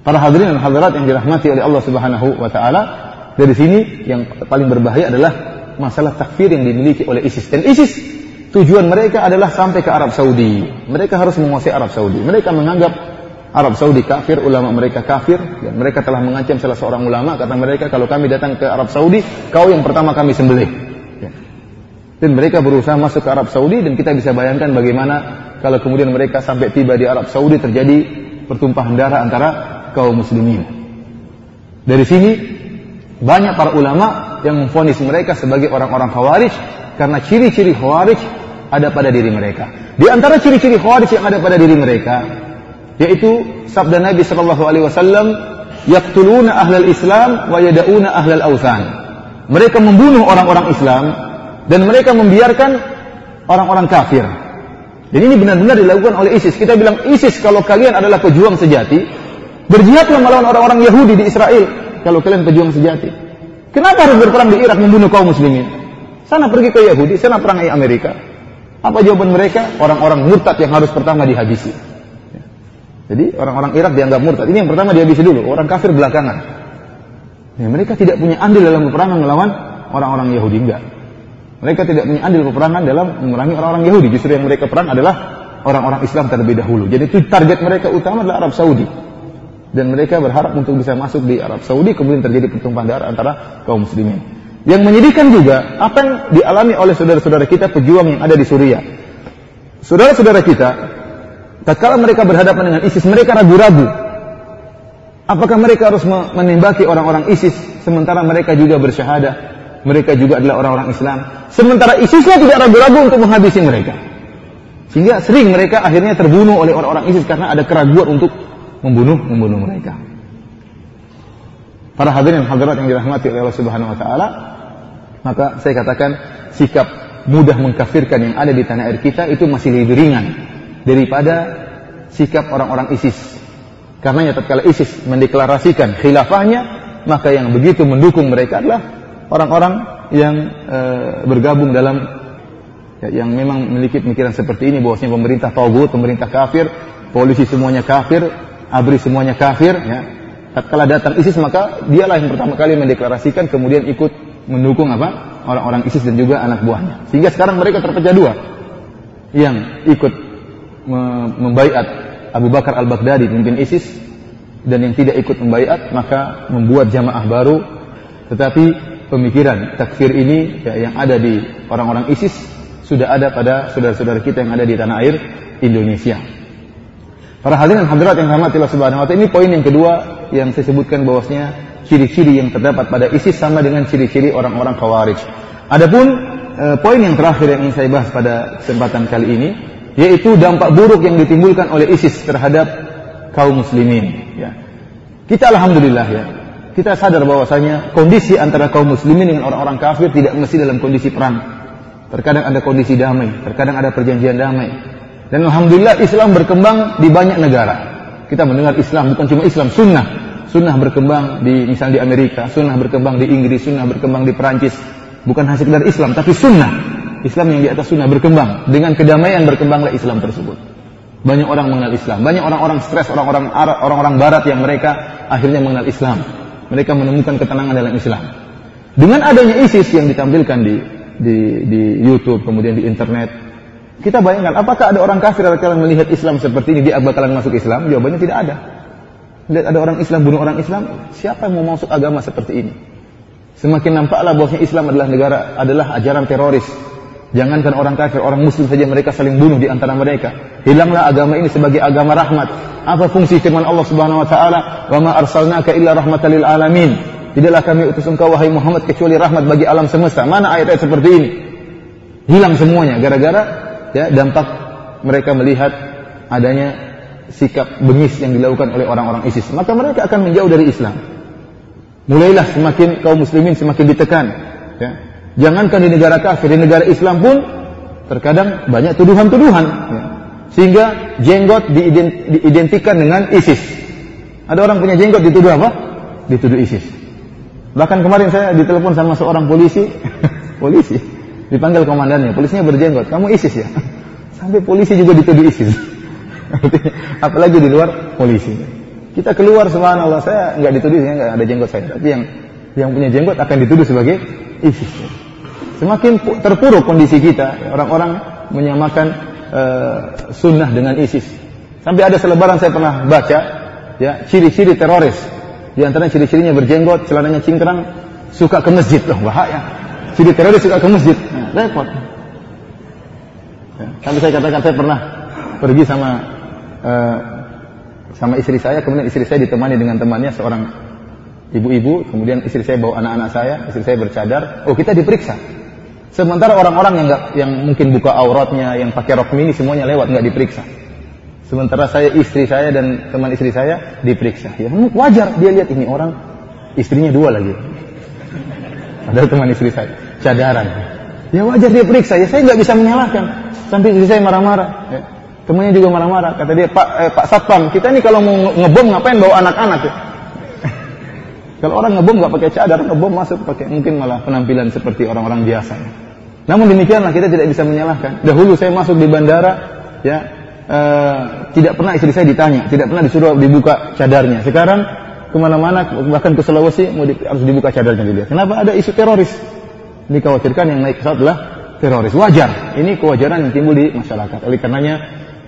Para hadirin dan hadirat yang dirahmati oleh Allah Subhanahu wa taala, dari sini yang paling berbahaya adalah masalah takfir yang dimiliki oleh ISIS. Dan ISIS tujuan mereka adalah sampai ke Arab Saudi. Mereka harus menguasai Arab Saudi. Mereka menganggap Arab Saudi kafir, ulama mereka kafir, dan mereka telah mengancam salah seorang ulama, kata mereka kalau kami datang ke Arab Saudi, kau yang pertama kami sembelih. Ya. Dan mereka berusaha masuk ke Arab Saudi dan kita bisa bayangkan bagaimana kalau kemudian mereka sampai tiba di Arab Saudi terjadi pertumpahan darah antara kaum muslimin. Dari sini banyak para ulama yang memfonis mereka sebagai orang-orang khawarij karena ciri-ciri khawarij ada pada diri mereka. Di antara ciri-ciri khawarij yang ada pada diri mereka yaitu sabda Nabi sallallahu alaihi wasallam yaqtuluna ahlal Islam wa yada'una ahlal ausan. Mereka membunuh orang-orang Islam dan mereka membiarkan orang-orang kafir. Dan ini benar-benar dilakukan oleh ISIS. Kita bilang ISIS kalau kalian adalah pejuang sejati, berjihadlah melawan orang-orang Yahudi di Israel kalau kalian pejuang sejati. Kenapa harus berperang di Irak membunuh kaum muslimin? Sana pergi ke Yahudi, sana perang di Amerika. Apa jawaban mereka? Orang-orang murtad yang harus pertama dihabisi. Jadi orang-orang Irak dianggap murtad. Ini yang pertama dihabisi dulu. Orang kafir belakangan. Ya, mereka tidak punya andil dalam peperangan melawan orang-orang Yahudi enggak. Mereka tidak punya andil peperangan dalam memerangi orang-orang Yahudi. Justru yang mereka perang adalah orang-orang Islam terlebih dahulu. Jadi itu target mereka utama adalah Arab Saudi dan mereka berharap untuk bisa masuk di Arab Saudi kemudian terjadi pertumpahan darah antara kaum muslimin. Yang menyedihkan juga apa yang dialami oleh saudara-saudara kita pejuang yang ada di Suriah. Saudara-saudara kita tatkala mereka berhadapan dengan ISIS mereka ragu-ragu. Apakah mereka harus menembaki orang-orang ISIS sementara mereka juga bersyahadah? Mereka juga adalah orang-orang Islam. Sementara ISISnya tidak ragu-ragu untuk menghabisi mereka. Sehingga sering mereka akhirnya terbunuh oleh orang-orang ISIS karena ada keraguan untuk membunuh membunuh mereka. Para hadirin hadirat yang dirahmati oleh Allah Subhanahu wa taala, maka saya katakan sikap mudah mengkafirkan yang ada di tanah air kita itu masih lebih ringan daripada sikap orang-orang ISIS. Karena tatkala ISIS mendeklarasikan khilafahnya, maka yang begitu mendukung mereka adalah orang-orang yang e, bergabung dalam ya, yang memang memiliki pemikiran seperti ini bahwasanya pemerintah tauhid, pemerintah kafir, polisi semuanya kafir, abri semuanya kafir ya. Tatkala datang ISIS maka dialah yang pertama kali mendeklarasikan kemudian ikut mendukung apa? Orang-orang ISIS dan juga anak buahnya. Sehingga sekarang mereka terpecah dua. Yang ikut membaiat Abu Bakar al-Baghdadi pemimpin ISIS dan yang tidak ikut membaiat maka membuat jamaah baru. Tetapi pemikiran takfir ini ya, yang ada di orang-orang ISIS sudah ada pada saudara-saudara kita yang ada di tanah air Indonesia. Para hadirin hadirat yang rahmati Allah Subhanahu wa taala, ini poin yang kedua yang saya sebutkan bahwasanya ciri-ciri yang terdapat pada ISIS sama dengan ciri-ciri orang-orang Khawarij. Adapun e, poin yang terakhir yang ingin saya bahas pada kesempatan kali ini yaitu dampak buruk yang ditimbulkan oleh ISIS terhadap kaum muslimin ya. Kita alhamdulillah ya. Kita sadar bahwasanya kondisi antara kaum muslimin dengan orang-orang kafir tidak mesti dalam kondisi perang. Terkadang ada kondisi damai, terkadang ada perjanjian damai. Dan Alhamdulillah Islam berkembang di banyak negara. Kita mendengar Islam bukan cuma Islam, sunnah. Sunnah berkembang di misalnya di Amerika, sunnah berkembang di Inggris, sunnah berkembang di Perancis. Bukan hanya sekedar Islam, tapi sunnah. Islam yang di atas sunnah berkembang. Dengan kedamaian berkembanglah Islam tersebut. Banyak orang mengenal Islam. Banyak orang-orang stres, orang-orang orang-orang Barat yang mereka akhirnya mengenal Islam. Mereka menemukan ketenangan dalam Islam. Dengan adanya ISIS yang ditampilkan di di, di YouTube, kemudian di internet, kita bayangkan, apakah ada orang kafir akan melihat Islam seperti ini, dia bakalan masuk Islam? Jawabannya tidak ada. Lihat ada orang Islam bunuh orang Islam, siapa yang mau masuk agama seperti ini? Semakin nampaklah bahwasanya Islam adalah negara adalah ajaran teroris. Jangankan orang kafir, orang muslim saja mereka saling bunuh di antara mereka. Hilanglah agama ini sebagai agama rahmat. Apa fungsi firman Allah Subhanahu wa taala, "Wa ma arsalnaka illa rahmatan lil alamin." Tidaklah kami utus engkau wahai Muhammad kecuali rahmat bagi alam semesta. Mana ayat-ayat seperti ini? Hilang semuanya gara-gara ya dampak mereka melihat adanya sikap bengis yang dilakukan oleh orang-orang ISIS, maka mereka akan menjauh dari Islam. Mulailah semakin kaum muslimin semakin ditekan. Ya. Jangankan di negara kafir, di negara Islam pun terkadang banyak tuduhan-tuduhan. Ya. Sehingga jenggot diidentikan dengan ISIS. Ada orang punya jenggot dituduh apa? Dituduh ISIS. Bahkan kemarin saya ditelepon sama seorang polisi, polisi Dipanggil komandannya, polisinya berjenggot. Kamu ISIS ya? Sampai polisi juga dituduh ISIS. Apalagi di luar polisi. Kita keluar subhanallah, saya nggak dituduh, saya nggak ada jenggot saya. Tapi yang yang punya jenggot akan dituduh sebagai ISIS. Semakin terpuruk kondisi kita, orang-orang menyamakan uh, sunnah dengan ISIS. Sampai ada selebaran saya pernah baca, ya ciri-ciri teroris. Di antara ciri-cirinya berjenggot, celananya cingkrang, suka ke masjid. Loh, bahaya. Jadi teroris suka ke masjid. Nah, repot. Ya, sampai saya katakan saya pernah pergi sama uh, sama istri saya, kemudian istri saya ditemani dengan temannya seorang ibu-ibu, kemudian istri saya bawa anak-anak saya, istri saya bercadar. Oh kita diperiksa. Sementara orang-orang yang nggak, yang mungkin buka auratnya, yang pakai rok mini semuanya lewat nggak diperiksa. Sementara saya istri saya dan teman istri saya diperiksa. Ya wajar dia lihat ini orang istrinya dua lagi. Ada teman istri saya, cadaran. Ya wajar dia periksa, ya saya nggak bisa menyalahkan. Sampai istri saya marah-marah. Ya. Temannya juga marah-marah. Kata dia, Pak, eh, Pak Satpam, kita ini kalau mau ngebom ngapain bawa anak-anak ya? kalau orang ngebom nggak pakai cadar, ngebom masuk pakai mungkin malah penampilan seperti orang-orang biasa. Namun demikianlah kita tidak bisa menyalahkan. Dahulu saya masuk di bandara, ya eh, tidak pernah istri saya ditanya, tidak pernah disuruh dibuka cadarnya. Sekarang ke mana-mana, bahkan ke Sulawesi mau harus dibuka cadarnya dilihat. Kenapa ada isu teroris? Dikhawatirkan yang naik pesawat adalah teroris. Wajar. Ini kewajaran yang timbul di masyarakat. Oleh karenanya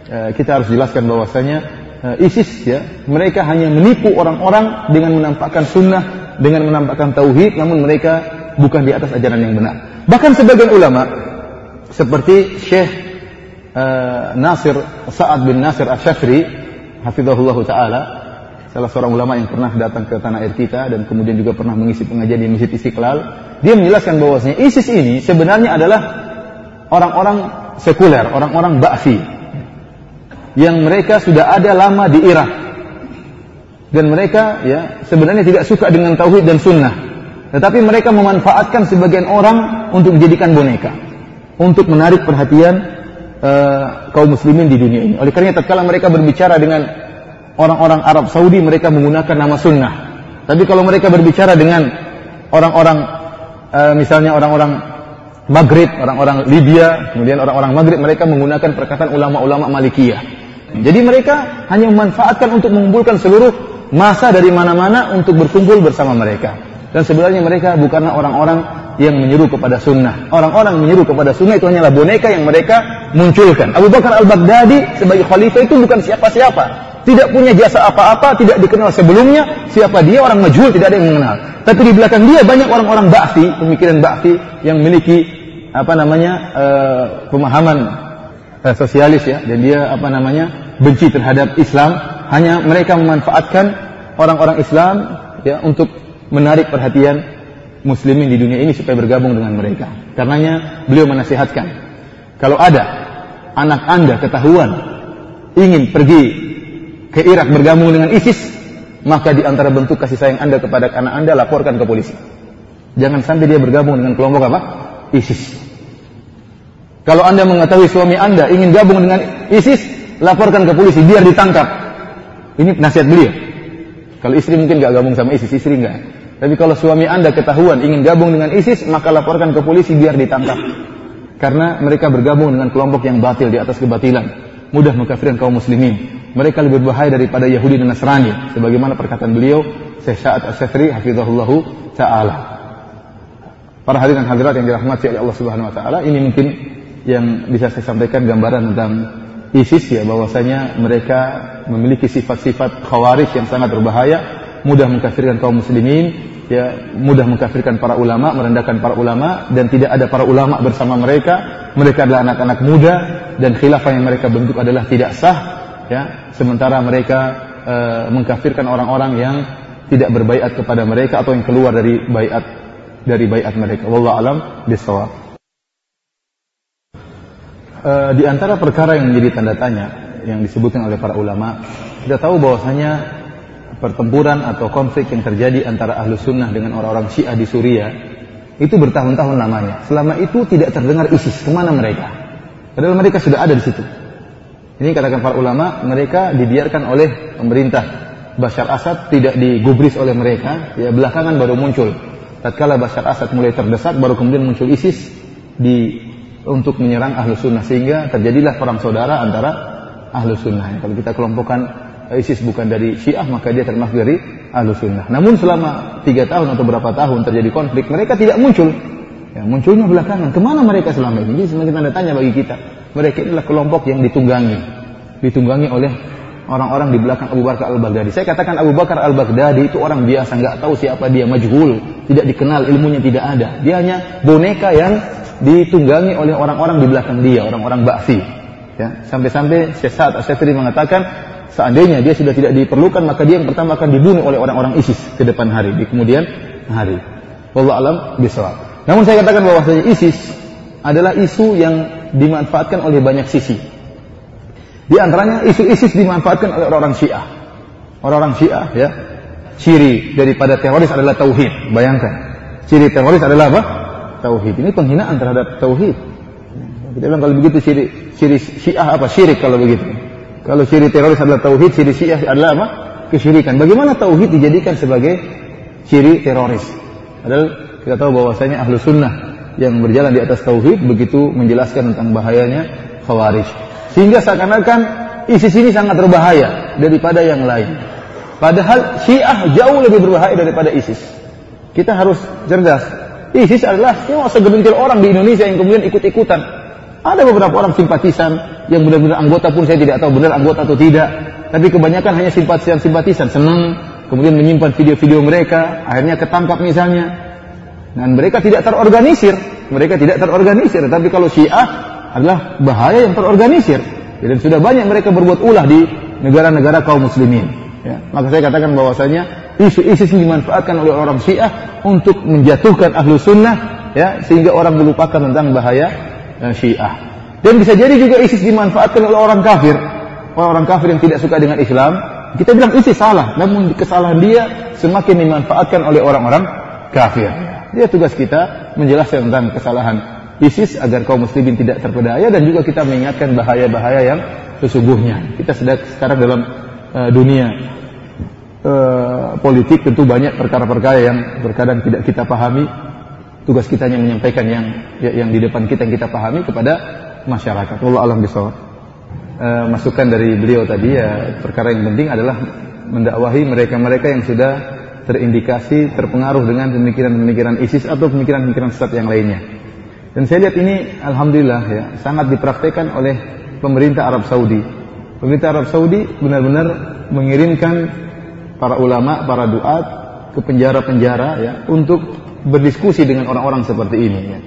eh, kita harus jelaskan bahwasanya eh, ISIS ya mereka hanya menipu orang-orang dengan menampakkan sunnah, dengan menampakkan tauhid, namun mereka bukan di atas ajaran yang benar. Bahkan sebagian ulama seperti Syekh uh, Nasir Sa'ad bin Nasir Asyafri hafizahullah taala salah seorang ulama yang pernah datang ke tanah air kita dan kemudian juga pernah mengisi pengajian di Masjid Istiqlal, dia menjelaskan bahwasanya ISIS ini sebenarnya adalah orang-orang sekuler, orang-orang Ba'fi yang mereka sudah ada lama di Irak. Dan mereka ya sebenarnya tidak suka dengan tauhid dan sunnah. Tetapi mereka memanfaatkan sebagian orang untuk menjadikan boneka. Untuk menarik perhatian uh, kaum muslimin di dunia ini. Oleh karena tatkala mereka berbicara dengan orang-orang Arab Saudi mereka menggunakan nama sunnah. Tapi kalau mereka berbicara dengan orang-orang e, misalnya orang-orang Maghrib, orang-orang Libya, kemudian orang-orang Maghrib mereka menggunakan perkataan ulama-ulama Malikiyah. Jadi mereka hanya memanfaatkan untuk mengumpulkan seluruh masa dari mana-mana untuk berkumpul bersama mereka. Dan sebenarnya mereka bukanlah orang-orang yang menyeru kepada sunnah. Orang-orang menyeru kepada sunnah itu hanyalah boneka yang mereka munculkan. Abu Bakar al-Baghdadi sebagai khalifah itu bukan siapa-siapa. Tidak punya jasa apa-apa, tidak dikenal sebelumnya. Siapa dia orang majhul, tidak ada yang mengenal. Tapi di belakang dia banyak orang-orang ba'fi, pemikiran ba'fi yang memiliki apa namanya uh, pemahaman uh, sosialis ya dan dia apa namanya benci terhadap Islam hanya mereka memanfaatkan orang-orang Islam ya untuk menarik perhatian muslimin di dunia ini supaya bergabung dengan mereka. Karenanya beliau menasihatkan, kalau ada anak Anda ketahuan ingin pergi ke Irak bergabung dengan ISIS, maka di antara bentuk kasih sayang Anda kepada anak Anda laporkan ke polisi. Jangan sampai dia bergabung dengan kelompok apa? ISIS. Kalau Anda mengetahui suami Anda ingin gabung dengan ISIS, laporkan ke polisi biar ditangkap. Ini nasihat beliau. Kalau istri mungkin gak gabung sama ISIS, istri nggak. Tapi kalau suami Anda ketahuan ingin gabung dengan ISIS, maka laporkan ke polisi biar ditangkap. Karena mereka bergabung dengan kelompok yang batil di atas kebatilan. Mudah mengkafirkan kaum muslimin. Mereka lebih berbahaya daripada Yahudi dan Nasrani. Sebagaimana perkataan beliau, Syekh Sa'ad As-Safri, hafizahullahu ta'ala. Para hadirin hadirat yang dirahmati oleh Allah Subhanahu wa taala, ini mungkin yang bisa saya sampaikan gambaran tentang ISIS ya bahwasanya mereka memiliki sifat-sifat khawarij yang sangat berbahaya, mudah mengkafirkan kaum muslimin, ya mudah mengkafirkan para ulama, merendahkan para ulama dan tidak ada para ulama bersama mereka. Mereka adalah anak-anak muda dan khilafah yang mereka bentuk adalah tidak sah ya. Sementara mereka e, mengkafirkan orang-orang yang tidak berbaiat kepada mereka atau yang keluar dari baiat dari baiat mereka. Wallahu alam bisawab. E, di antara perkara yang menjadi tanda tanya yang disebutkan oleh para ulama, kita tahu bahwasanya pertempuran atau konflik yang terjadi antara ahlu sunnah dengan orang-orang syiah di Suriah itu bertahun-tahun namanya. Selama itu tidak terdengar ISIS ke mana mereka. Padahal mereka sudah ada di situ. Ini katakan para ulama, mereka dibiarkan oleh pemerintah. Bashar Assad tidak digubris oleh mereka, ya belakangan baru muncul. Tatkala Bashar Assad mulai terdesak, baru kemudian muncul ISIS di untuk menyerang ahlu sunnah sehingga terjadilah perang saudara antara ahlu sunnah. Kalau kita kelompokkan ISIS bukan dari Syiah maka dia termasuk dari Ahlus Sunnah. Namun selama tiga tahun atau berapa tahun terjadi konflik mereka tidak muncul. Ya, munculnya belakangan. Ke mana mereka selama ini? Jadi semakin tanda tanya bagi kita. Mereka adalah kelompok yang ditunggangi, ditunggangi oleh orang-orang di belakang Abu Bakar al-Baghdadi. Saya katakan Abu Bakar al-Baghdadi itu orang biasa, nggak tahu siapa dia, majhul, tidak dikenal, ilmunya tidak ada. Dia hanya boneka yang ditunggangi oleh orang-orang di belakang dia, orang-orang bakfi. Ya, sampai-sampai Syekh Sa'ad Asyafiri mengatakan Seandainya dia sudah tidak diperlukan, maka dia yang pertama akan dibunuh oleh orang-orang ISIS ke depan hari, di kemudian hari. Wallah alam bisawab. Namun saya katakan bahwasanya ISIS adalah isu yang dimanfaatkan oleh banyak sisi. Di antaranya isu ISIS dimanfaatkan oleh orang-orang Syiah. Orang-orang Syiah ya, ciri daripada teroris adalah tauhid. Bayangkan, ciri teroris adalah apa? Tauhid. Ini penghinaan terhadap tauhid. Kita bilang kalau begitu ciri ciri Syiah apa? Syirik kalau begitu. Kalau ciri teroris adalah tauhid, ciri syiah adalah apa? Kesyirikan. Bagaimana tauhid dijadikan sebagai ciri teroris? Padahal kita tahu bahwasanya ahlu sunnah yang berjalan di atas tauhid begitu menjelaskan tentang bahayanya khawarij. Sehingga seakan-akan ISIS ini sangat berbahaya daripada yang lain. Padahal Syiah jauh lebih berbahaya daripada ISIS. Kita harus cerdas. ISIS adalah cuma segelintir orang di Indonesia yang kemudian ikut-ikutan. Ada beberapa orang simpatisan yang benar-benar anggota pun saya tidak tahu benar anggota atau tidak. Tapi kebanyakan hanya simpatisan-simpatisan, senang, kemudian menyimpan video-video mereka, akhirnya ketangkap misalnya. Dan mereka tidak terorganisir, mereka tidak terorganisir. Tapi kalau Syiah adalah bahaya yang terorganisir. Dan sudah banyak mereka berbuat ulah di negara-negara kaum muslimin. Ya, maka saya katakan bahwasanya isu ISIS dimanfaatkan oleh orang Syiah untuk menjatuhkan ahlu sunnah, ya, sehingga orang melupakan tentang bahaya uh, Syiah. Dan bisa jadi juga ISIS dimanfaatkan oleh orang kafir. Orang-orang kafir yang tidak suka dengan Islam. Kita bilang ISIS salah. Namun kesalahan dia semakin dimanfaatkan oleh orang-orang kafir. Dia tugas kita menjelaskan tentang kesalahan ISIS agar kaum muslimin tidak terpedaya dan juga kita mengingatkan bahaya-bahaya yang sesungguhnya. Kita sedang sekarang dalam uh, dunia uh, politik tentu banyak perkara-perkara yang terkadang tidak kita pahami. Tugas kita hanya menyampaikan yang yang di depan kita yang kita pahami kepada masyarakat. Allah alam bisawab. E, masukan dari beliau tadi ya perkara yang penting adalah mendakwahi mereka-mereka yang sudah terindikasi terpengaruh dengan pemikiran-pemikiran ISIS atau pemikiran-pemikiran sesat yang lainnya. Dan saya lihat ini alhamdulillah ya sangat dipraktekkan oleh pemerintah Arab Saudi. Pemerintah Arab Saudi benar-benar mengirimkan para ulama, para duat ke penjara-penjara ya untuk berdiskusi dengan orang-orang seperti ini ya.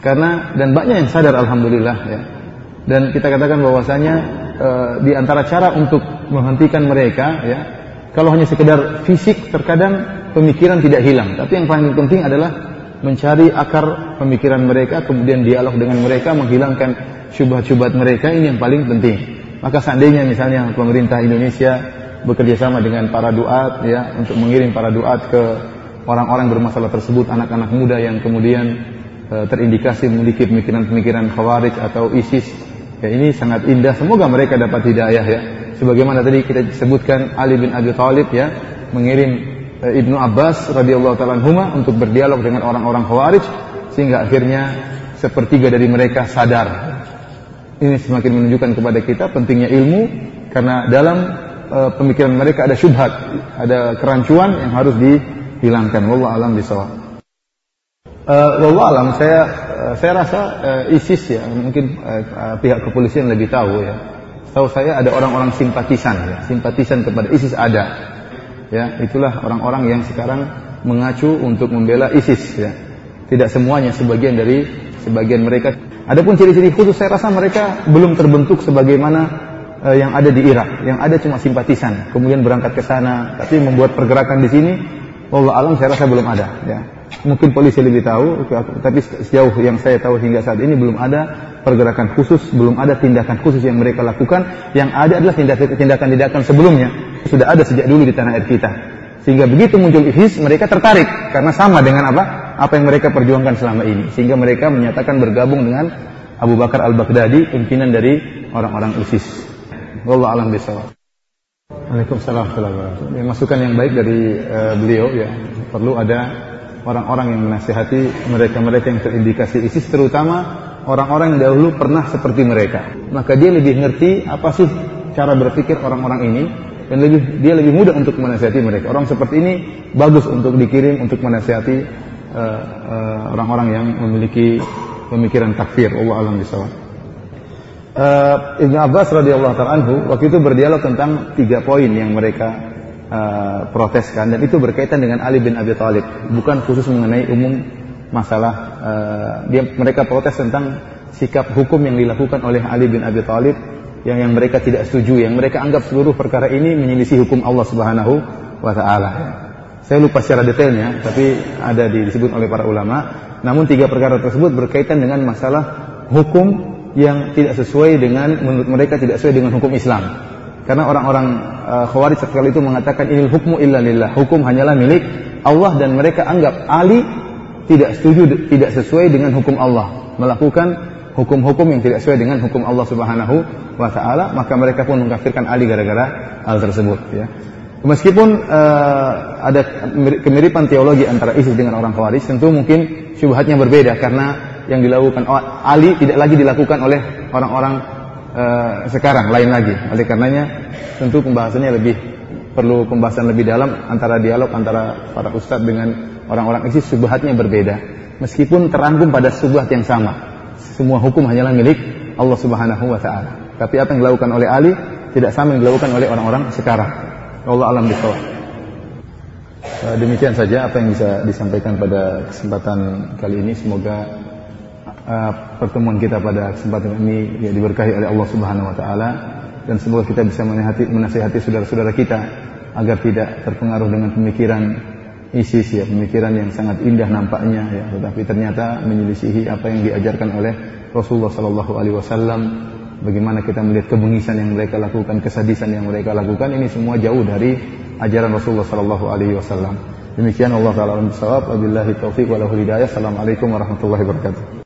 Karena dan banyak yang sadar alhamdulillah ya. Dan kita katakan bahwasanya e, di antara cara untuk menghentikan mereka ya kalau hanya sekedar fisik terkadang pemikiran tidak hilang, tapi yang paling penting adalah mencari akar pemikiran mereka, kemudian dialog dengan mereka, menghilangkan syubhat-syubhat mereka, ini yang paling penting. Maka seandainya misalnya pemerintah Indonesia bekerja sama dengan para duat ya untuk mengirim para duat ke orang-orang bermasalah tersebut, anak-anak muda yang kemudian e, terindikasi memiliki pemikiran-pemikiran khawarij atau ISIS. Ya ini sangat indah. Semoga mereka dapat hidayah ya sebagaimana tadi kita sebutkan Ali bin Abi Thalib ya mengirim Ibnu Abbas radhiyallahu taala anhuma untuk berdialog dengan orang-orang Khawarij sehingga akhirnya sepertiga dari mereka sadar. Ini semakin menunjukkan kepada kita pentingnya ilmu karena dalam e, pemikiran mereka ada syubhat, ada kerancuan yang harus dihilangkan. Wallahu alam bisawab. Uh, wallahu alam saya saya rasa uh, ISIS ya mungkin uh, pihak kepolisian lebih tahu ya Tahu saya ada orang-orang simpatisan, ya. simpatisan kepada ISIS ada. Ya, itulah orang-orang yang sekarang mengacu untuk membela ISIS. Ya. Tidak semuanya, sebagian dari sebagian mereka. Adapun ciri-ciri khusus, saya rasa mereka belum terbentuk sebagaimana uh, yang ada di Irak. Yang ada cuma simpatisan, kemudian berangkat ke sana, tapi membuat pergerakan di sini. Allah alam saya rasa belum ada. Ya. Mungkin polisi lebih tahu, tapi sejauh yang saya tahu hingga saat ini belum ada pergerakan khusus, belum ada tindakan khusus yang mereka lakukan. Yang ada adalah tindakan-tindakan sebelumnya. Sudah ada sejak dulu di tanah air kita. Sehingga begitu muncul ISIS, mereka tertarik. Karena sama dengan apa? Apa yang mereka perjuangkan selama ini. Sehingga mereka menyatakan bergabung dengan Abu Bakar al-Baghdadi, pimpinan dari orang-orang ISIS. Wallah alam bisawab. Waalaikumsalam warahmatullahi Masukan yang baik dari uh, beliau ya perlu ada orang-orang yang menasihati mereka-mereka yang terindikasi ISIS terutama orang-orang yang dahulu pernah seperti mereka. Maka dia lebih ngerti apa sih cara berpikir orang-orang ini dan lebih dia lebih mudah untuk menasihati mereka. Orang seperti ini bagus untuk dikirim untuk menasihati uh, uh, orang-orang yang memiliki pemikiran takfir. Allah alam bisawab. Uh, Ibn Abbas radhiyallahu anhu waktu itu berdialog tentang tiga poin yang mereka uh, proteskan dan itu berkaitan dengan Ali bin Abi Thalib, bukan khusus mengenai umum masalah uh, dia mereka protes tentang sikap hukum yang dilakukan oleh Ali bin Abi Thalib yang yang mereka tidak setuju, yang mereka anggap seluruh perkara ini menyelisih hukum Allah Subhanahu wa taala. Saya lupa secara detailnya, tapi ada disebut oleh para ulama. Namun tiga perkara tersebut berkaitan dengan masalah hukum yang tidak sesuai dengan menurut mereka tidak sesuai dengan hukum Islam. Karena orang-orang uh, Khawarij sekali itu mengatakan ini hukmu illa lillah. Hukum hanyalah milik Allah dan mereka anggap Ali tidak setuju tidak sesuai dengan hukum Allah, melakukan hukum-hukum yang tidak sesuai dengan hukum Allah Subhanahu wa taala, maka mereka pun mengkafirkan Ali gara-gara hal tersebut ya. Meskipun uh, ada kemiripan teologi antara ISIS dengan orang Khawarij, tentu mungkin syubhatnya berbeda karena yang dilakukan Ali tidak lagi dilakukan oleh orang-orang uh, sekarang, lain lagi. Oleh karenanya tentu pembahasannya lebih perlu pembahasan lebih dalam antara dialog antara para ustadz dengan orang-orang ISIS subhatnya berbeda. Meskipun terangkum pada subhat yang sama. Semua hukum hanyalah milik Allah Subhanahu wa taala. Tapi apa yang dilakukan oleh Ali tidak sama yang dilakukan oleh orang-orang sekarang. Allah alam bisawab. Eh, demikian saja apa yang bisa disampaikan pada kesempatan kali ini. Semoga uh, pertemuan kita pada kesempatan ini ya, diberkahi oleh Allah Subhanahu wa taala dan semoga kita bisa menasihati, menasihati saudara-saudara kita agar tidak terpengaruh dengan pemikiran ISIS ya. Pemikiran yang sangat indah nampaknya ya. Tetapi ternyata menyelisihi apa yang diajarkan oleh Rasulullah Sallallahu Alaihi Wasallam. Bagaimana kita melihat kebengisan yang mereka lakukan kesadisan yang mereka lakukan ini semua jauh dari ajaran Rasulullah Sallallahu Alaihi Wasallam. Demikian Allah taala Wabillahi taufiq wa hidayah. Assalamualaikum warahmatullahi wabarakatuh